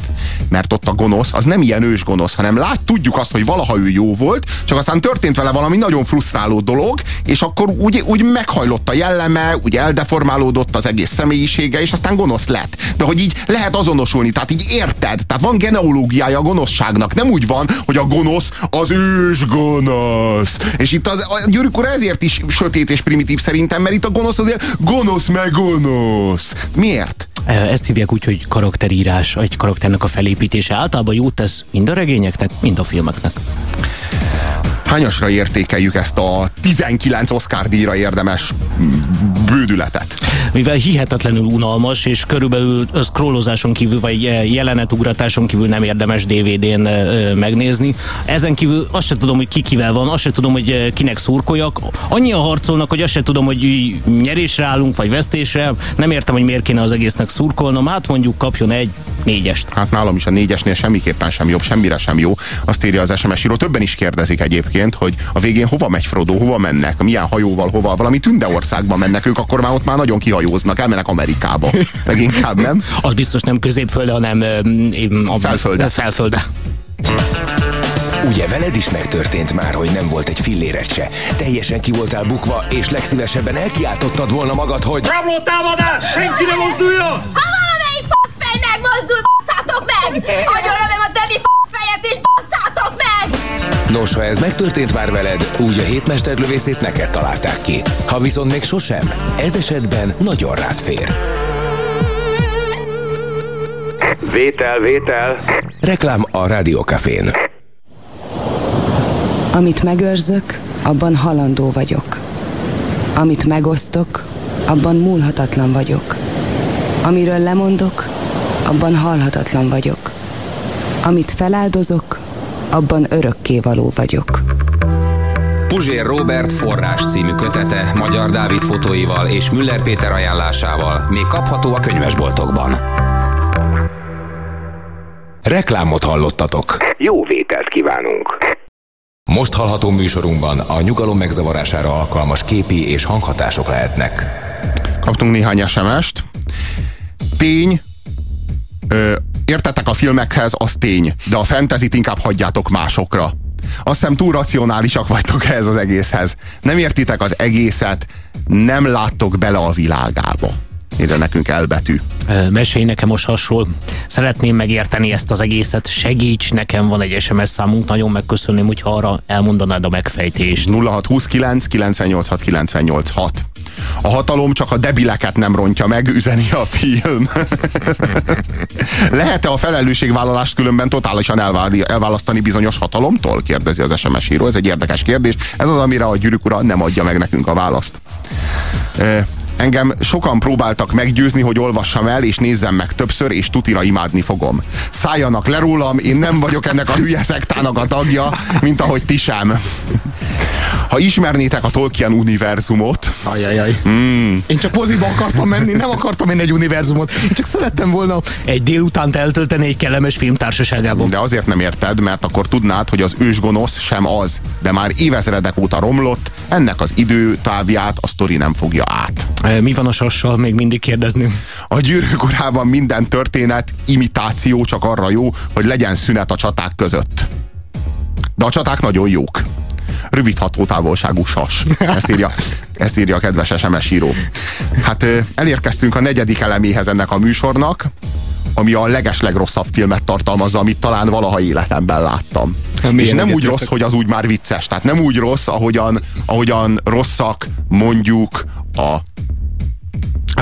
Speaker 5: mert ott a gonosz, az nem ilyen ős gonosz, hanem lát, tudjuk azt, hogy valaha ő jó volt, csak aztán történt vele valami nagyon frusztráló dolog, és akkor úgy, úgy meghajlott a jelleme, úgy eldeformálódott az egész személyisége, és aztán gonosz lett. De hogy így lehet azonosulni, tehát így érted, tehát van genealógiája a gonoszságnak, nem úgy van, hogy a gonosz az ős gonosz. És itt az, a gyűrűk ezért is sötét és primitív szerintem, mert itt a gonosz azért gonosz meg gonosz. Miért?
Speaker 6: Ezt hívják úgy, hogy karakterírás, egy karakternek a felépítése. Általában jót tesz mind a regényeknek, mind a filmeknek.
Speaker 5: Hányasra értékeljük ezt a 19 Oscar díjra érdemes bődületet?
Speaker 6: Mivel hihetetlenül unalmas, és körülbelül scrollozáson kívül, vagy jelenetugratáson kívül nem érdemes DVD-n megnézni. Ezen kívül azt sem tudom, hogy ki kivel van, azt sem tudom, hogy kinek szurkoljak. Annyian harcolnak, hogy azt sem tudom, hogy nyerésre állunk, vagy vesztésre. Nem értem, hogy miért kéne az egésznek szurkolnom. Hát mondjuk kapjon egy négyest.
Speaker 5: Hát nálam is a négyesnél semmiképpen sem jobb, semmire sem jó. Azt írja az SMS író. Többen is kérdezik egyébként, hogy a végén hova megy Frodo, hova mennek, milyen hajóval, hova, valami tündeországba mennek ők, akkor már ott már nagyon kihajóznak, elmennek Amerikába. Leginkább nem?
Speaker 6: Az biztos nem középfölde, hanem
Speaker 5: a felfölde.
Speaker 6: felfölde.
Speaker 1: Ugye veled is megtörtént már, hogy nem volt egy filléret se. Teljesen ki voltál bukva, és legszívesebben elkiáltottad volna magad, hogy...
Speaker 13: Rabló támadás! Senki ne mozduljon!
Speaker 20: Ha valamelyik faszfej megmozdul, basszátok meg! Agyonlövöm a Debbie
Speaker 1: Nos, ha ez megtörtént már veled, úgy a hétmesterlövészét neked találták ki. Ha viszont még sosem, ez esetben nagyon rád fér.
Speaker 15: Vétel, vétel.
Speaker 1: Reklám a Rádiókafén.
Speaker 19: Amit megőrzök, abban halandó vagyok. Amit megosztok, abban múlhatatlan vagyok. Amiről lemondok, abban halhatatlan vagyok. Amit feláldozok, abban örökkévaló vagyok.
Speaker 14: Puzsér Robert forrás című kötete Magyar Dávid fotóival és Müller Péter ajánlásával még kapható a könyvesboltokban.
Speaker 1: Reklámot hallottatok.
Speaker 15: Jó vételt kívánunk.
Speaker 14: Most hallható műsorunkban a nyugalom megzavarására alkalmas képi és hanghatások lehetnek.
Speaker 5: Kaptunk néhány SMS-t. Tény, ö, értetek a filmekhez, az tény, de a fentezit inkább hagyjátok másokra. Azt hiszem túl racionálisak vagytok ehhez az egészhez. Nem értitek az egészet, nem láttok bele a világába. írja nekünk elbetű.
Speaker 6: Mesélj nekem most hasonl. Szeretném megérteni ezt az egészet. Segíts nekem, van egy SMS számunk, nagyon megköszönném, hogyha arra elmondanád a megfejtést.
Speaker 5: 0629 986 986. A hatalom csak a debileket nem rontja meg, üzeni a film. Lehet-e a felelősségvállalást különben totálisan elvá- elválasztani bizonyos hatalomtól? Kérdezi az SMS író. Ez egy érdekes kérdés. Ez az, amire a gyűrűk ura nem adja meg nekünk a választ. Engem sokan próbáltak meggyőzni, hogy olvassam el, és nézzem meg többször, és tutira imádni fogom. Szálljanak le rólam, én nem vagyok ennek a hülye szektának a tagja, mint ahogy ti sem. Ha ismernétek a Tolkien univerzumot...
Speaker 6: Ajajaj.
Speaker 5: Mm,
Speaker 6: Én csak moziba akartam menni, nem akartam én egy univerzumot. Én csak szerettem volna egy délutánt eltölteni egy kellemes filmtársaságában.
Speaker 5: de azért nem érted, mert akkor tudnád, hogy az ősgonosz sem az, de már évezredek óta romlott, ennek az időtávját a sztori nem fogja át.
Speaker 6: Mi van a sassal? Még mindig kérdezném.
Speaker 5: A gyűrűk urában minden történet imitáció csak arra jó, hogy legyen szünet a csaták között. De a csaták nagyon jók. Rövid hatótávolságú sas. Ezt írja, ezt írja a kedves SMS író. Hát elérkeztünk a negyedik eleméhez ennek a műsornak, ami a legeslegrosszabb filmet tartalmazza, amit talán valaha életemben láttam.
Speaker 6: Milyen
Speaker 5: És nem úgy rossz, hogy az úgy már vicces. Tehát nem úgy rossz, ahogyan, ahogyan rosszak mondjuk a
Speaker 6: Hát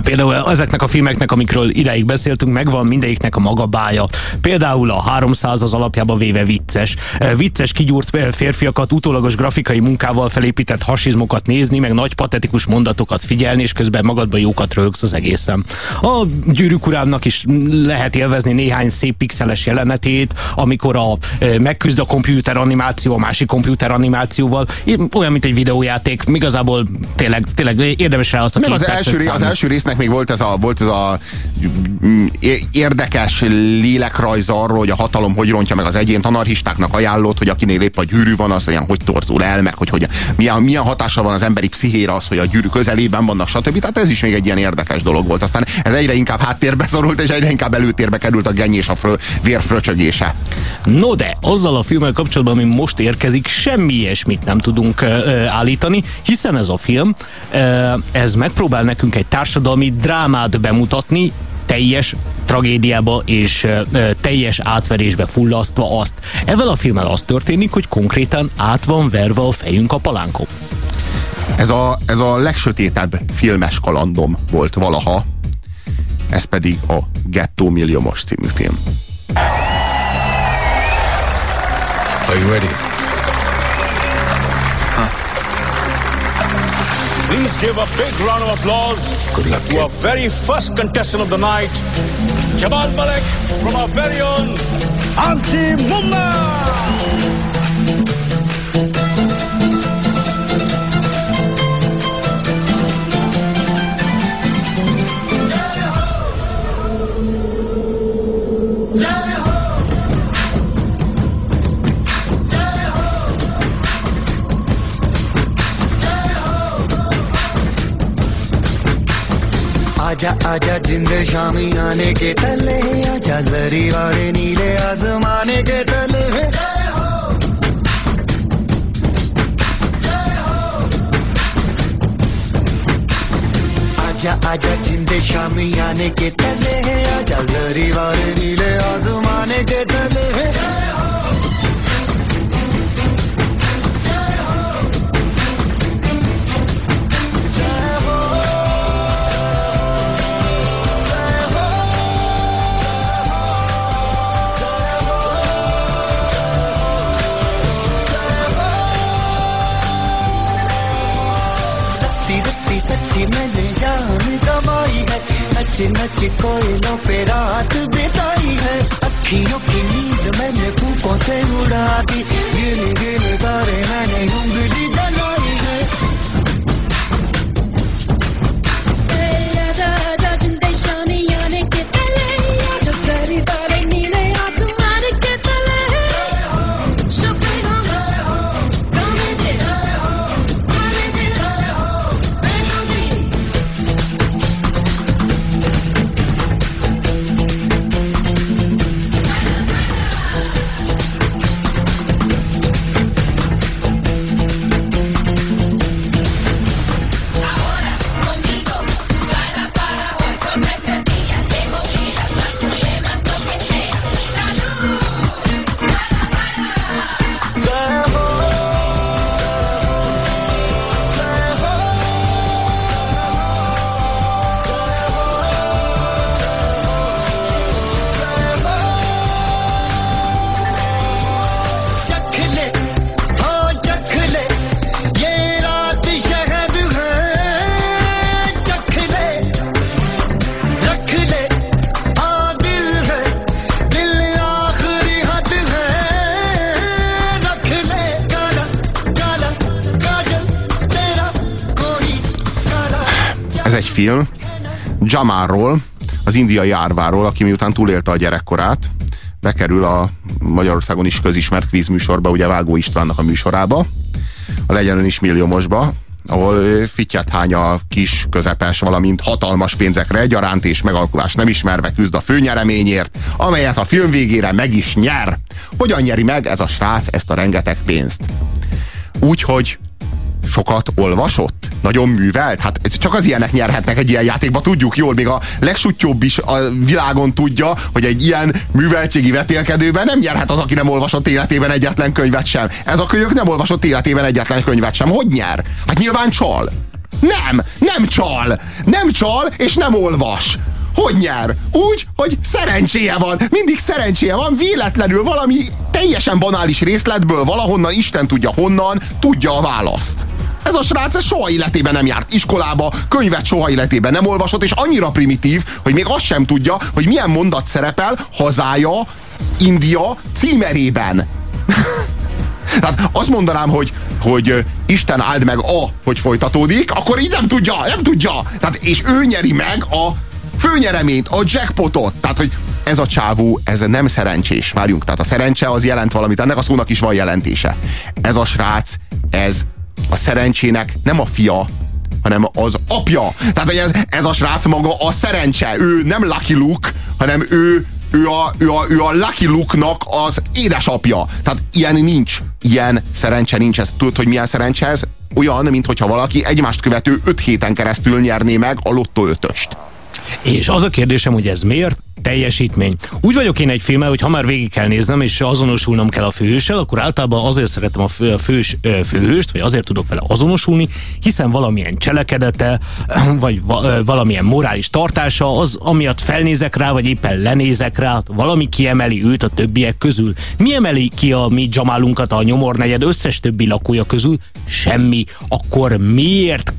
Speaker 6: például ezeknek a filmeknek, amikről ideig beszéltünk, megvan mindegyiknek a maga bája. Például a 300 az alapjába véve vicces. E, Vicces, kigyúrt e, férfiakat utólagos grafikai munkával felépített hasizmokat nézni, meg nagy patetikus mondatokat figyelni, és közben magadba jókat rögsz az egészen. A gyűrűk urámnak is lehet élvezni néhány szép pixeles jelenetét, amikor a e, megküzd a komputer animáció a másik komputer animációval, olyan, mint egy videójáték, igazából tényleg, tényleg érdemes rá azt a
Speaker 5: Meg az első, az. Első résznek még volt ez a, volt ez a mm, érdekes lélekrajz arról, hogy a hatalom hogy rontja meg az egyént. Anarchistáknak ajánlott, hogy akinél épp a gyűrű van, az olyan hogy torzul el, meg hogy, hogy milyen, milyen hatással van az emberi pszichéra az, hogy a gyűrű közelében vannak, stb. Tehát ez is még egy ilyen érdekes dolog volt. Aztán ez egyre inkább háttérbe szorult, és egyre inkább előtérbe került a genny és a frö, vér fröcsögése.
Speaker 6: No de, azzal a filmmel kapcsolatban, ami most érkezik, semmi ilyesmit nem tudunk ö, állítani, hiszen ez a film, ö, ez megpróbál nekünk egy társadalmi drámát bemutatni, teljes tragédiába és ö, teljes átverésbe fullasztva azt. Ezzel a filmmel az történik, hogy konkrétan át van verve a fejünk a palánkon.
Speaker 5: Ez a, ez a legsötétebb filmes kalandom volt valaha, ez pedig a Gettó Milliomos című film.
Speaker 21: Are you ready?
Speaker 22: Please give a big round of applause to our very first contestant of the night, Jabal Malek from our very own Anti Mumma.
Speaker 23: आजा आजा, जिंद शामी आने के तले आजा जरी वाले नीले आसमाने के तले आजा आजा, जिंद शामी आने के तले आजा जरी वाले नीले आजमाने के तले रत्ती नच नच कोयलों पे रात बिताई है। अखियों की नींद मैंने फूकों से उड़ा दी। गिन गिन तारे मैंने उंगली
Speaker 5: Jamarról, az indiai árváról, aki miután túlélte a gyerekkorát, bekerül a Magyarországon is közismert kvízműsorba, ugye Vágó Istvánnak a műsorába, a Legyen Ön is milliómosba, ahol fittyet hány a kis, közepes, valamint hatalmas pénzekre egyaránt és megalkulás nem ismerve küzd a főnyereményért, amelyet a film végére meg is nyer. Hogyan nyeri meg ez a srác ezt a rengeteg pénzt? Úgy, hogy sokat olvasott? Nagyon művelt? Hát csak az ilyenek nyerhetnek egy ilyen játékba, tudjuk jól, még a legsuttyóbb is a világon tudja, hogy egy ilyen műveltségi vetélkedőben nem nyerhet az, aki nem olvasott életében egyetlen könyvet sem. Ez a kölyök nem olvasott életében egyetlen könyvet sem. Hogy nyer? Hát nyilván csal. Nem, nem csal. Nem csal, és nem olvas. Hogy nyer? Úgy, hogy szerencséje van. Mindig szerencséje van, véletlenül valami teljesen banális részletből valahonnan, Isten tudja honnan, tudja a választ. Ez a srác ez soha életében nem járt iskolába, könyvet soha életében nem olvasott, és annyira primitív, hogy még azt sem tudja, hogy milyen mondat szerepel hazája, India címerében. Tehát azt mondanám, hogy, hogy Isten áld meg a, hogy folytatódik, akkor így nem tudja, nem tudja. Tehát, és ő nyeri meg a főnyereményt, a jackpotot. Tehát, hogy ez a csávó, ez nem szerencsés. Várjunk, tehát a szerencse az jelent valamit, ennek a szónak is van jelentése. Ez a srác, ez a szerencsének nem a fia, hanem az apja. Tehát, hogy ez, ez a srác maga a szerencse. Ő nem Lucky Luke, hanem ő, ő, a, ő, a, ő a Lucky Luke-nak az édesapja. Tehát ilyen nincs. Ilyen szerencse nincs. Ez tudod, hogy milyen szerencse ez? Olyan, mintha valaki egymást követő öt héten keresztül nyerné meg a lottó ötöst.
Speaker 6: És az a kérdésem, hogy ez miért? Teljesítmény. Úgy vagyok én egy filmmel, hogy ha már végig kell néznem, és azonosulnom kell a főhőssel, akkor általában azért szeretem a fő, a fős, főhőst, vagy azért tudok vele azonosulni, hiszen valamilyen cselekedete, vagy valamilyen morális tartása az, amiatt felnézek rá, vagy éppen lenézek rá, valami kiemeli őt a többiek közül. Mi emeli ki a mi Jamalunkat a nyomornegyed összes többi lakója közül? Semmi. Akkor miért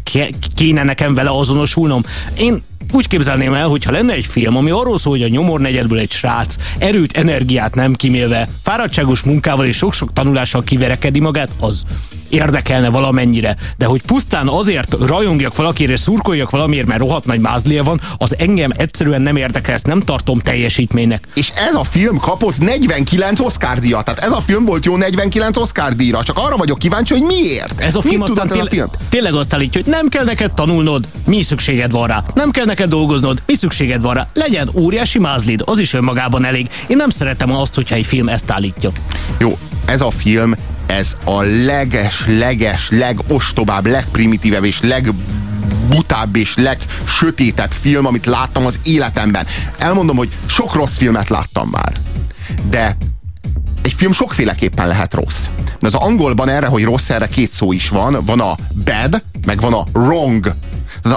Speaker 6: kéne nekem vele azonosulnom? Én úgy képzelném el, hogyha lenne egy film, ami arról szól, hogy a nyomor negyedből egy srác erőt, energiát nem kimélve, fáradtságos munkával és sok-sok tanulással kiverekedi magát, az érdekelne valamennyire, de hogy pusztán azért rajongjak valakiért és szurkoljak valamiért, mert rohadt nagy mázlia van, az engem egyszerűen nem érdekel, ezt nem tartom teljesítménynek.
Speaker 5: És ez a film kapott 49 Oscar díjat, tehát ez a film volt jó 49 Oscar díjra, csak arra vagyok kíváncsi, hogy miért.
Speaker 6: Ez a film
Speaker 5: Mit
Speaker 6: aztán
Speaker 5: ez a film?
Speaker 6: tényleg azt állítja, hogy nem kell neked tanulnod, mi szükséged van rá. Nem kell neked dolgoznod, mi szükséged van rá. Legyen óriási mázlid, az is önmagában elég. Én nem szeretem azt, hogyha egy film ezt állítja.
Speaker 5: Jó, ez a film ez a leges, leges, legostobább, legprimitívebb és legbutább és legsötétebb film, amit láttam az életemben. Elmondom, hogy sok rossz filmet láttam már. De egy film sokféleképpen lehet rossz. De az angolban erre, hogy rossz, erre két szó is van. Van a bad, meg van a wrong.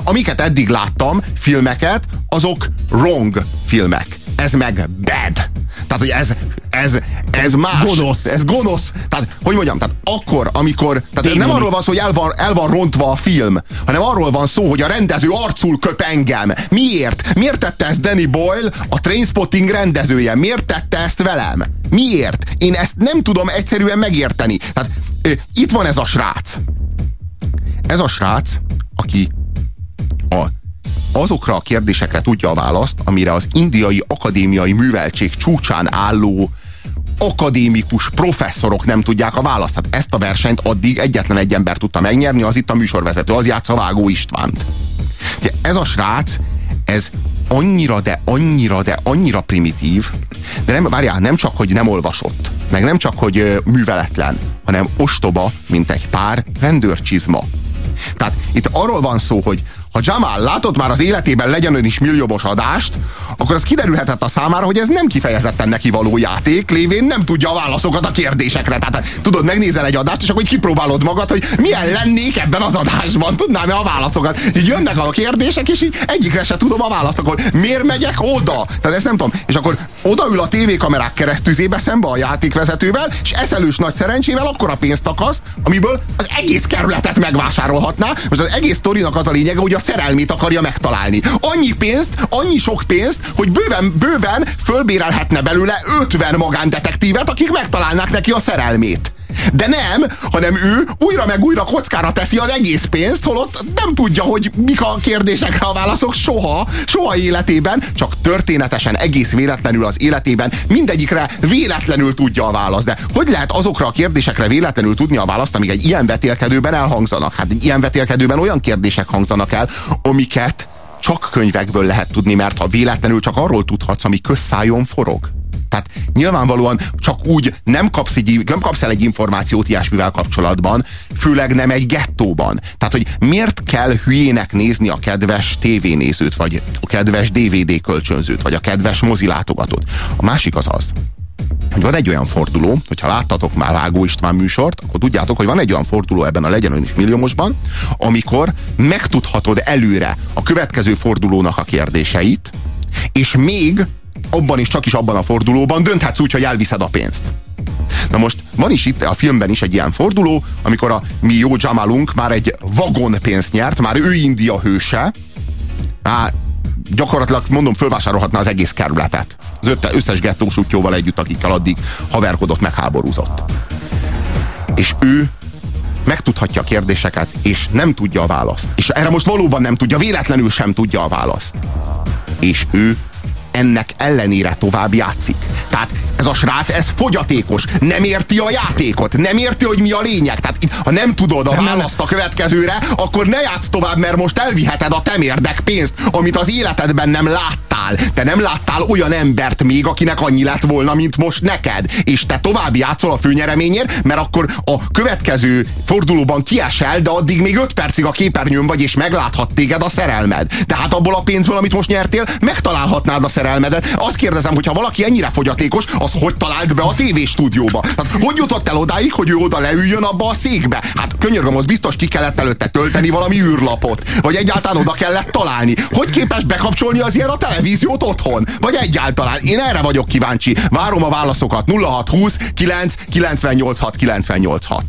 Speaker 5: Amiket eddig láttam, filmeket, azok wrong filmek. Ez meg bad. Tehát, hogy ez, ez, ez más.
Speaker 6: Gonosz.
Speaker 5: Ez gonosz. Tehát, hogy mondjam, tehát akkor, amikor, tehát ez nem arról van szó, hogy el van, el van rontva a film, hanem arról van szó, hogy a rendező arcul köp engem. Miért? Miért tette ezt Danny Boyle, a Trainspotting rendezője? Miért tette ezt velem? Miért? Én ezt nem tudom egyszerűen megérteni. Tehát itt van ez a srác. Ez a srác, aki a azokra a kérdésekre tudja a választ, amire az indiai akadémiai műveltség csúcsán álló akadémikus professzorok nem tudják a választ. Hát ezt a versenyt addig egyetlen egy ember tudta megnyerni, az itt a műsorvezető, az játsza Vágó Istvánt. Ez a srác, ez annyira, de annyira, de annyira primitív, de nem, várjál, nem csak, hogy nem olvasott, meg nem csak, hogy műveletlen, hanem ostoba, mint egy pár rendőrcsizma. Tehát itt arról van szó, hogy ha Jamal látott már az életében legyen ön is milliómos adást, akkor az kiderülhetett a számára, hogy ez nem kifejezetten neki való játék, lévén nem tudja a válaszokat a kérdésekre. Tehát tudod, megnézel egy adást, és akkor így kipróbálod magad, hogy milyen lennék ebben az adásban, tudnám-e a válaszokat. Így jönnek a kérdések, és így egyikre se tudom a választ, akkor miért megyek oda? Tehát ezt nem tudom. És akkor odaül a tévékamerák keresztüzébe szembe a játékvezetővel, és eszelős nagy szerencsével akkor a pénzt akaszt, amiből az egész kerületet megvásárolhatná. Most az egész sztorinak az a lényege, hogy a szerelmét akarja megtalálni. Annyi pénzt, annyi sok pénzt, hogy bőven, bőven fölbérelhetne belőle 50 magándetektívet, akik megtalálnák neki a szerelmét. De nem, hanem ő újra meg újra kockára teszi az egész pénzt, holott nem tudja, hogy mik a kérdésekre a válaszok soha, soha életében, csak történetesen, egész véletlenül az életében mindegyikre véletlenül tudja a választ. De hogy lehet azokra a kérdésekre véletlenül tudni a választ, amik egy ilyen vetélkedőben elhangzanak? Hát egy ilyen vetélkedőben olyan kérdések hangzanak el, amiket csak könyvekből lehet tudni, mert ha véletlenül csak arról tudhatsz, ami közszájon forog. Tehát nyilvánvalóan csak úgy nem kapsz, egy, nem kapsz el egy információt ilyesmivel kapcsolatban, főleg nem egy gettóban. Tehát, hogy miért kell hülyének nézni a kedves tévénézőt, vagy a kedves DVD kölcsönzőt, vagy a kedves mozilátogatót. A másik az az, hogy van egy olyan forduló, hogyha láttatok már Vágó István műsort, akkor tudjátok, hogy van egy olyan forduló ebben a Legyen Ön is milliómosban, amikor megtudhatod előre a következő fordulónak a kérdéseit, és még abban is, csak is abban a fordulóban dönthetsz úgy, hogy elviszed a pénzt. Na most van is itt a filmben is egy ilyen forduló, amikor a mi jó Jamalunk már egy vagon pénzt nyert, már ő India hőse, már gyakorlatilag mondom, fölvásárolhatná az egész kerületet. Az összes gettós útjóval együtt, akikkel addig haverkodott, megháborúzott. És ő megtudhatja a kérdéseket, és nem tudja a választ. És erre most valóban nem tudja, véletlenül sem tudja a választ. És ő ennek ellenére tovább játszik. Tehát ez a srác, ez fogyatékos, nem érti a játékot, nem érti, hogy mi a lényeg. Tehát ha nem tudod a választ a következőre, akkor ne játsz tovább, mert most elviheted a temérdek pénzt, amit az életedben nem láttál. Te nem láttál olyan embert még, akinek annyi lett volna, mint most neked. És te tovább játszol a főnyereményért, mert akkor a következő fordulóban kiesel, de addig még 5 percig a képernyőn vagy, és megláthat téged a szerelmed. Tehát abból a pénzből, amit most nyertél, megtalálhatnád a szerelmedet. Azt kérdezem, hogy ha valaki ennyire fogyatékos, az hogy talált be a tévéstúdióba? Tehát hogy jutott el odáig, hogy ő oda leüljön abba a székbe? Hát könyörgöm, az biztos ki kellett előtte tölteni valami űrlapot, vagy egyáltalán oda kellett találni. Hogy képes bekapcsolni az ilyen a televíziót otthon? Vagy egyáltalán? Én erre vagyok kíváncsi. Várom a válaszokat. 0620 9
Speaker 24: 98 6 98 6.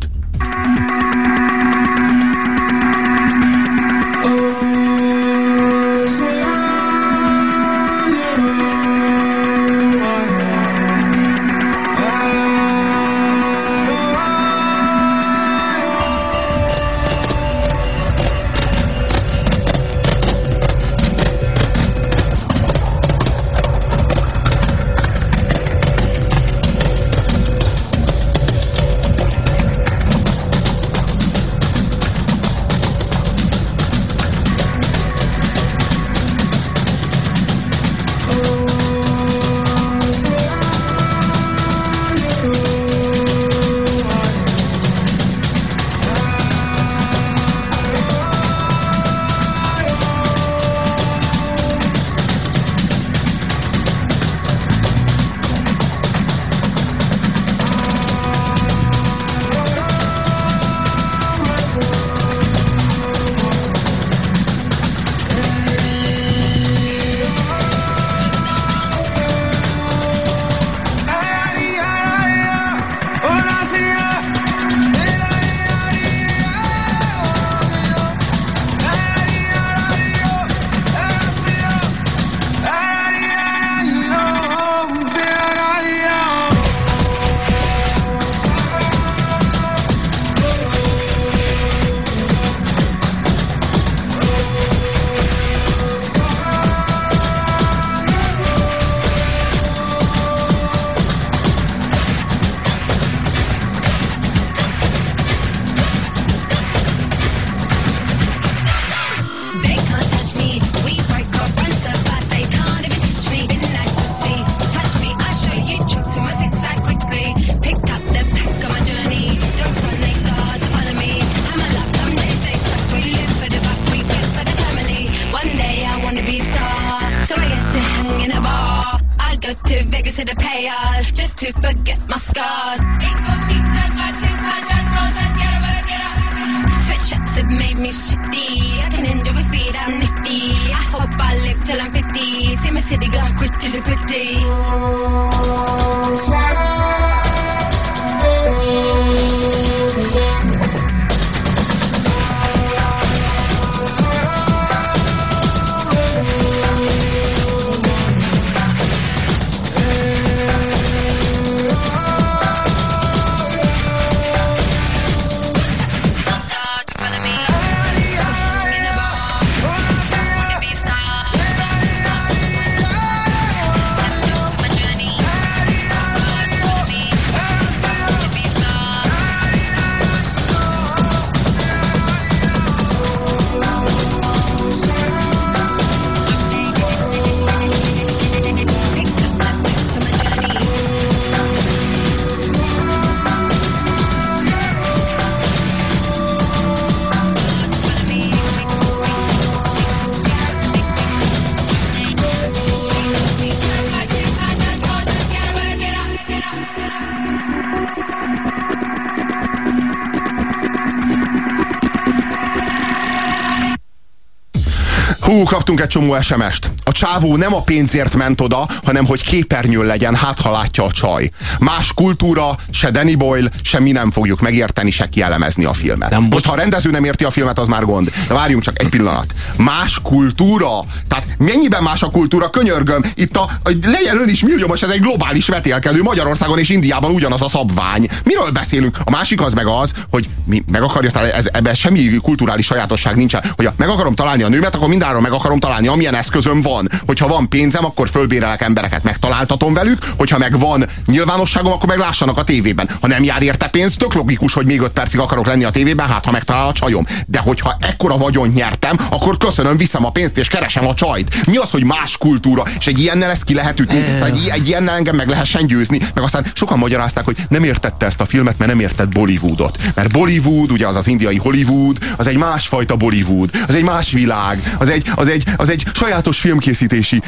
Speaker 5: Hú, kaptunk egy csomó SMS-t. A csávó nem a pénzért ment oda, hanem hogy képernyőn legyen, hát ha látja a csaj. Más kultúra, se Danny Boyle, se mi nem fogjuk megérteni, se kielemezni a filmet. Nem, Most, ha a rendező nem érti a filmet, az már gond. De várjunk csak egy pillanat. Más kultúra? Tehát mennyiben más a kultúra? Könyörgöm, itt a, a legyen ön is milliómos, ez egy globális vetélkedő Magyarországon és Indiában ugyanaz a szabvány. Miről beszélünk? A másik az meg az, hogy mi meg akarja ez, ebben semmi kulturális sajátosság nincsen. Hogy meg akarom találni a nőmet, akkor mindenáron meg akarom találni, amilyen eszközöm van. Hogyha van pénzem, akkor fölbérelek embereket, megtaláltatom velük, hogyha meg van nyilvánosságom, akkor meg lássanak a tévében. Ha nem jár érte pénz, tök logikus, hogy még öt percig akarok lenni a tévében, hát ha megtalál a csajom. De hogyha ekkora vagyon nyertem, akkor köszönöm, viszem a pénzt és keresem a csajt. Mi az, hogy más kultúra? És egy ilyennel ezt ki lehet ütni, egy, egy ilyennel engem meg lehessen győzni. Meg aztán sokan magyarázták, hogy nem értette ezt a filmet, mert nem értett Bollywoodot. Mert Bollywood, ugye az az indiai Hollywood, az egy másfajta Bollywood, az egy más világ, az egy, az egy, az egy sajátos filmkészítési,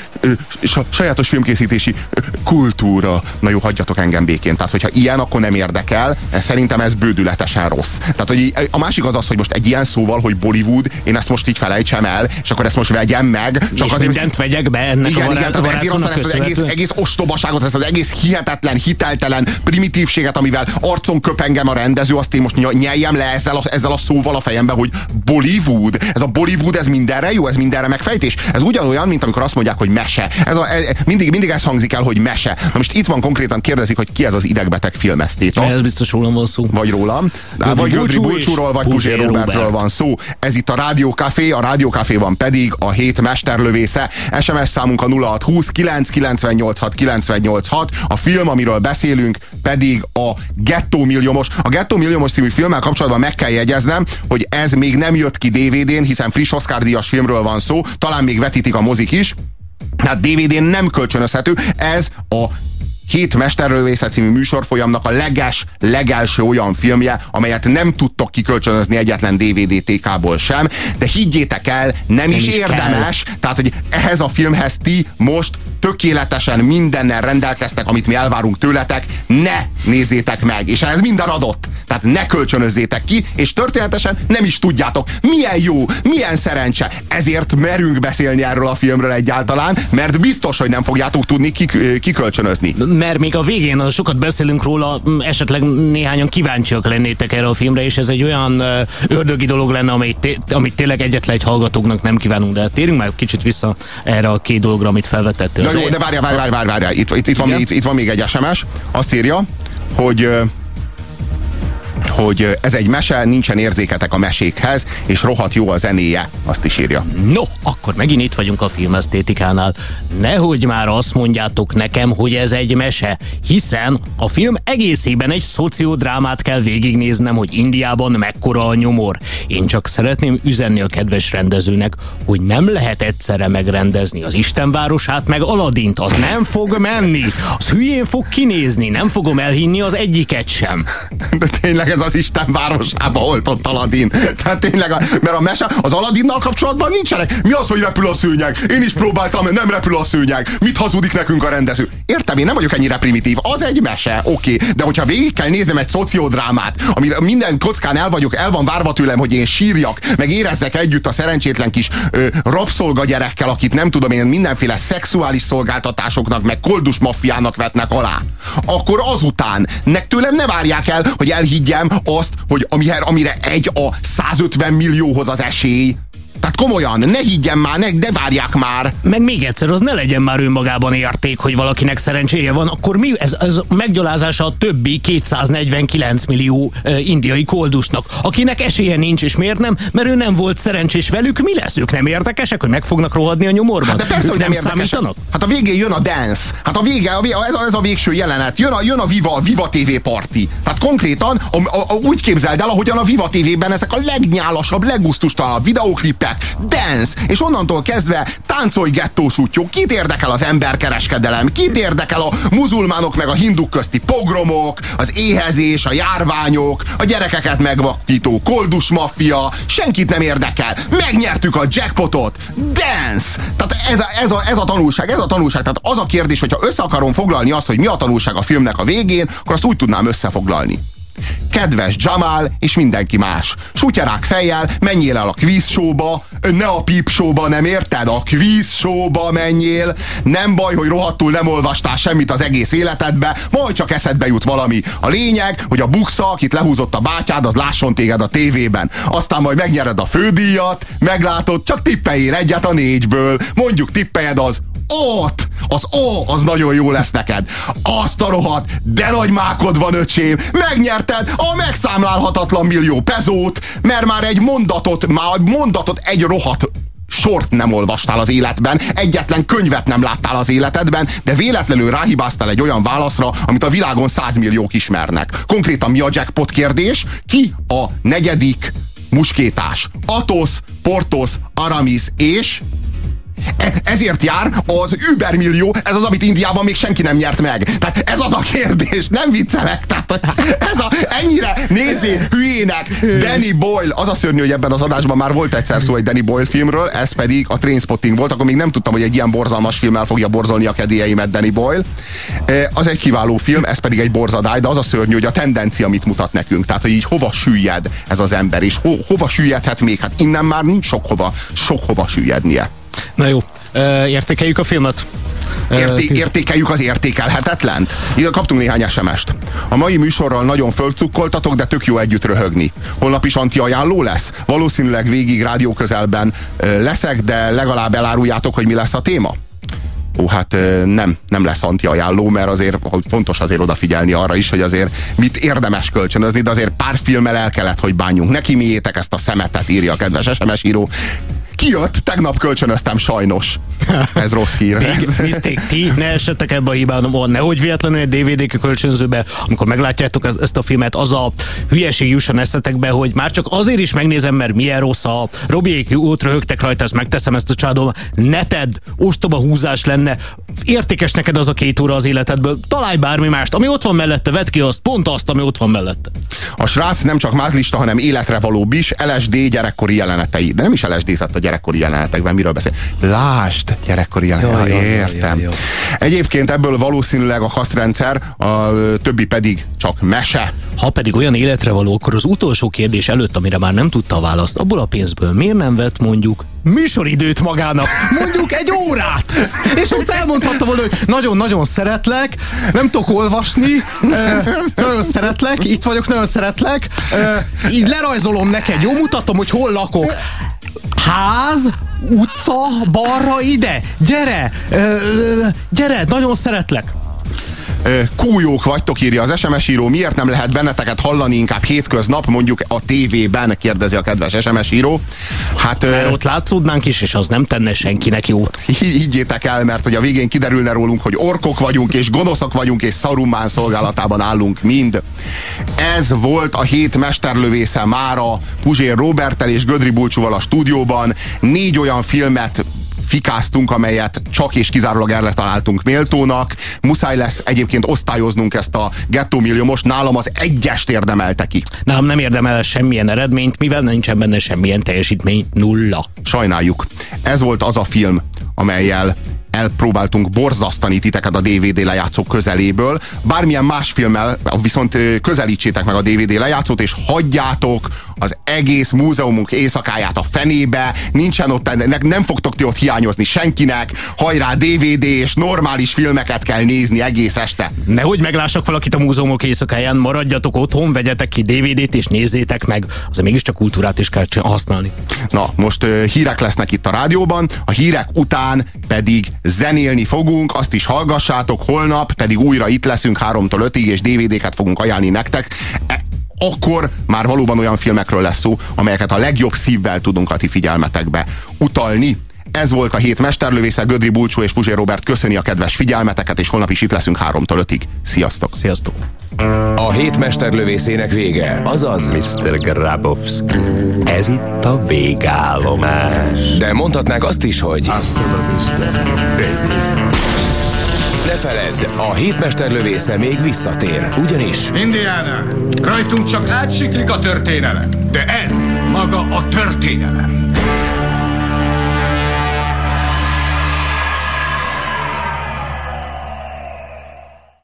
Speaker 5: sajátos filmkészítési kultúra. Na jó, hagyjatok engem békén. Tehát, hogyha ilyen, akkor nem érdekel. Szerintem ez bődületesen rossz. Tehát, hogy a másik az az, hogy most egy ilyen szóval, hogy Bollywood, én ezt most így felejtsem el, és akkor ezt most vegyem meg.
Speaker 6: Csak és azért, mindent vegyek be ennek
Speaker 5: igen,
Speaker 6: a
Speaker 5: igen, tehát ezért aztán ezt az egész, egész ostobaságot, ezt az egész hihetetlen, hiteltelen primitívséget, amivel arcon köp engem a rendező, azt én most nyeljem le ezzel a, ezzel a szóval a fejembe, hogy Bollywood. Ez a Bollywood, ez mindenre jó, ez mindenre megfejtés. Ez ugyanolyan, mint amikor azt mondják, hogy mese. Ez a, ez, mindig, mindig ez hangzik el, hogy mese. Na most itt van konkrétan kérdezik, hogy ki ez az idegbeteg filmesztéta.
Speaker 6: Ez biztos rólam van szó.
Speaker 5: Vagy rólam. Gödri vagy Gödri Bulcsúról, vagy Puzsér Robertről van szó. Ez itt a Rádió Café, a Rádió Caféban pedig a hét mesterlövésze. SMS számunk a 0620 9986 986. A film, amiről beszélünk, pedig a Gettó Milliómos. A Gettó Milliómos című filmmel kapcsolatban meg kell jegyeznem, hogy ez még nem jött ki DVD-n, hiszen friss Oscar díjas filmről van szó, talán még vetítik a mozik is. Hát DVD-n nem kölcsönözhető, ez a Hét Mesterlövészet című műsorfolyamnak a leges, legelső olyan filmje, amelyet nem tudtok kikölcsönözni egyetlen DVD TK-ból sem, de higgyétek el, nem, nem is, is érdemes, kell. tehát hogy ehhez a filmhez ti most tökéletesen mindennel rendelkeztek, amit mi elvárunk tőletek, ne nézzétek meg, és ez minden adott. Tehát ne kölcsönözzétek ki, és történetesen nem is tudjátok, milyen jó, milyen szerencse. Ezért merünk beszélni erről a filmről egyáltalán, mert biztos, hogy nem fogjátok tudni kik, kikölcsönözni.
Speaker 6: Mert még a végén sokat beszélünk róla, esetleg néhányan kíváncsiak lennétek erre a filmre, és ez egy olyan ördögi dolog lenne, amit, té amit tényleg egyetlen egy hallgatóknak nem kívánunk, de térjünk már kicsit vissza erre a két dologra, amit felvetettél.
Speaker 5: Na jó, de várjál, várjál, várjál, várjál. Itt, itt, itt, van, itt, itt van még egy SMS, azt írja, hogy hogy ez egy mese, nincsen érzéketek a mesékhez, és rohadt jó a zenéje, azt is írja.
Speaker 6: No, akkor megint itt vagyunk a filmesztétikánál. Nehogy már azt mondjátok nekem, hogy ez egy mese, hiszen a film egészében egy szociodrámát kell végignéznem, hogy Indiában mekkora a nyomor. Én csak szeretném üzenni a kedves rendezőnek, hogy nem lehet egyszerre megrendezni az Istenvárosát, meg Aladint, az nem fog menni. Az hülyén fog kinézni, nem fogom elhinni az egyiket sem.
Speaker 5: De tényleg ez az Isten városába oltott Aladin. Tehát tényleg, a, mert a mese, az Aladinnal kapcsolatban nincsenek. Mi az, hogy repül a szőnyeg? Én is próbáltam, nem repül a szőnyeg. Mit hazudik nekünk a rendező? Értem, én nem vagyok ennyire primitív. Az egy mese, oké. Okay. De hogyha végig kell néznem egy szociodrámát, amire minden kockán el vagyok, el van várva tőlem, hogy én sírjak, meg érezzek együtt a szerencsétlen kis ö, rabszolga gyerekkel, akit nem tudom én mindenféle szexuális szolgáltatásoknak, meg koldus maffiának vetnek alá. Akkor azután nek tőlem ne várják el, hogy elhiggyem azt, hogy amire, amire egy a 150 millióhoz az esély, tehát komolyan, ne higgyen már, ne, ne várják már.
Speaker 6: Meg még egyszer, az ne legyen már önmagában érték, hogy valakinek szerencséje van, akkor mi ez, ez meggyalázása a többi 249 millió uh, indiai koldusnak, akinek esélye nincs, és miért nem? Mert ő nem volt szerencsés velük, mi lesz? Ők nem érdekesek, hogy meg fognak rohadni a nyomorban? Hát
Speaker 5: de persze,
Speaker 6: ők
Speaker 5: hogy nem, nem számítanak? Hát a végén jön a dance, hát a vége, a vége ez, a, ez a végső jelenet, jön a, jön a Viva, Viva TV party. Tehát konkrétan a, a, a, úgy képzeld el, ahogyan a Viva TV-ben ezek a legnyálasabb, leggusztustalanabb videóklipek, dance, és onnantól kezdve táncolj gettós útjuk, kit érdekel az emberkereskedelem, kit érdekel a muzulmánok meg a hinduk közti pogromok, az éhezés, a járványok, a gyerekeket megvakító koldus maffia, senkit nem érdekel. Megnyertük a jackpotot. Dance! Tehát ez a, ez, a, ez a tanulság, ez a tanulság. Tehát az a kérdés, hogyha össze akarom foglalni azt, hogy mi a tanulság a filmnek a végén, akkor azt úgy tudnám összefoglalni. Kedves Jamal és mindenki más. Sutyarák fejjel, menjél el a quiz showba, ne a peep showba, nem érted? A quiz showba menjél. Nem baj, hogy rohadtul nem olvastál semmit az egész életedbe, majd csak eszedbe jut valami. A lényeg, hogy a buksa, akit lehúzott a bátyád, az lásson téged a tévében. Aztán majd megnyered a fődíjat, meglátod, csak tippeljél egyet a négyből. Mondjuk tippeljed az ott! Az ó, az nagyon jó lesz neked. Azt a rohadt, de nagy mákod van, öcsém. Megnyerted a megszámlálhatatlan millió pezót, mert már egy mondatot, már egy mondatot, egy rohadt sort nem olvastál az életben, egyetlen könyvet nem láttál az életedben, de véletlenül ráhibáztál egy olyan válaszra, amit a világon százmilliók ismernek. Konkrétan mi a jackpot kérdés? Ki a negyedik muskétás? Atos, Portos, Aramis és ezért jár az übermillió, ez az, amit Indiában még senki nem nyert meg. Tehát ez az a kérdés, nem viccelek. Tehát ez a, ennyire nézi hülyének Danny Boyle, az a szörnyű, hogy ebben az adásban már volt egyszer szó egy Danny Boyle filmről, ez pedig a Trainspotting volt, akkor még nem tudtam, hogy egy ilyen borzalmas filmmel fogja borzolni a kedélyeimet Danny Boyle. E, Az egy kiváló film, ez pedig egy borzadály, de az a szörnyű, hogy a tendencia mit mutat nekünk. Tehát, hogy így hova süllyed ez az ember, és ho, hova süllyedhet még? Hát innen már nincs sok hova, sok hova süllyednie.
Speaker 6: Na jó, értékeljük a filmet?
Speaker 5: Érté- értékeljük az értékelhetetlent. Ide kaptunk néhány SMS-t. A mai műsorral nagyon fölcukkoltatok, de tök jó együtt röhögni. Holnap is anti ajánló lesz? Valószínűleg végig rádió közelben leszek, de legalább eláruljátok, hogy mi lesz a téma? Ó, hát nem, nem lesz anti ajánló, mert azért hogy fontos azért odafigyelni arra is, hogy azért mit érdemes kölcsönözni, de azért pár filmmel el kellett, hogy bánjunk. Neki miétek ezt a szemetet, írja a kedves SMS író. Kijött, tegnap kölcsönöztem sajnos. Ez rossz hír.
Speaker 6: Még Miszték, ti ne essetek ebbe a hibába, nehogy véletlenül egy DVD kölcsönzőbe, amikor meglátjátok ezt a filmet, az a hülyeség jusson eszetekbe, hogy már csak azért is megnézem, mert milyen rossz a Robiék jót röhögtek rajta, ezt megteszem ezt a csádom. Ne tedd, ostoba húzás lenne, értékes neked az a két óra az életedből, találj bármi mást, ami ott van mellette, vedd ki azt, pont azt, ami ott van mellette.
Speaker 5: A srác nem csak mázlista, hanem életre való bis, LSD gyerekkori jelenetei. De nem is LSD-zett a gyerekkori jelenetekben, miről beszél? Lásd, gyerekkori jelenetek.
Speaker 6: Jaj,
Speaker 5: Ja, értem.
Speaker 6: jaj, jaj.
Speaker 5: Egyébként ebből valószínűleg a kasztrendszer, a többi pedig csak mese.
Speaker 6: Ha pedig olyan életre való, akkor az utolsó kérdés előtt, amire már nem tudta a választ, abból a pénzből miért nem vett mondjuk műsoridőt magának, mondjuk egy órát, és ott elmondhatta volna, hogy nagyon-nagyon szeretlek, nem tudok olvasni, nagyon szeretlek, itt vagyok, nagyon szeretlek, így lerajzolom neked, jó, mutatom, hogy hol lakok. Ház, utca, balra, ide, gyere, ö, ö, gyere, nagyon szeretlek.
Speaker 5: Kújók vagytok, írja az SMS író. Miért nem lehet benneteket hallani inkább hétköznap, mondjuk a tévében, kérdezi a kedves SMS író. Hát,
Speaker 6: Mert ott látszódnánk is, és az nem tenne senkinek jót.
Speaker 5: higgyétek el, mert hogy a végén kiderülne rólunk, hogy orkok vagyunk, és gonoszok vagyunk, és szarumán szolgálatában állunk mind. Ez volt a hét mesterlövésze mára Puzsér Robertel és Gödri Bulcsúval a stúdióban. Négy olyan filmet fikáztunk, amelyet csak és kizárólag erre találtunk méltónak. Muszáj lesz egyébként osztályoznunk ezt a gettó milliómos. Nálam az egyest érdemelte ki.
Speaker 6: Nálam nem érdemel semmilyen eredményt, mivel nincsen benne semmilyen teljesítmény, nulla.
Speaker 5: Sajnáljuk. Ez volt az a film, amelyel elpróbáltunk borzasztani titeket a DVD lejátszó közeléből. Bármilyen más filmmel viszont közelítsétek meg a DVD lejátszót, és hagyjátok az egész múzeumunk éjszakáját a fenébe, nincsen ott, ne- nem fogtok ti ott hiányozni senkinek, hajrá DVD és normális filmeket kell nézni egész este.
Speaker 6: Nehogy meglássak valakit a múzeumok éjszakáján, maradjatok otthon, vegyetek ki DVD-t és nézzétek meg. Azért mégiscsak kultúrát is kell használni.
Speaker 5: Na, most hírek lesznek itt a rádióban, a hírek után pedig zenélni fogunk, azt is hallgassátok, holnap pedig újra itt leszünk 3-tól 5-ig, és DVD-ket fogunk ajánlni nektek. E, akkor már valóban olyan filmekről lesz szó, amelyeket a legjobb szívvel tudunk a ti figyelmetekbe utalni. Ez volt a hét mesterlövésze, Gödri Bulcsú és Puzsér Robert köszöni a kedves figyelmeteket, és holnap is itt leszünk 3-tól 5-ig. Sziasztok!
Speaker 6: Sziasztok!
Speaker 1: A hét mesterlövészének vége, azaz
Speaker 25: Mr. Grabowski, ez itt a végállomás.
Speaker 1: De mondhatnák azt is, hogy Ne feledd, a hétmesterlövésze még visszatér, ugyanis
Speaker 26: Indiana, rajtunk csak átsiklik a történelem, de ez maga a történelem.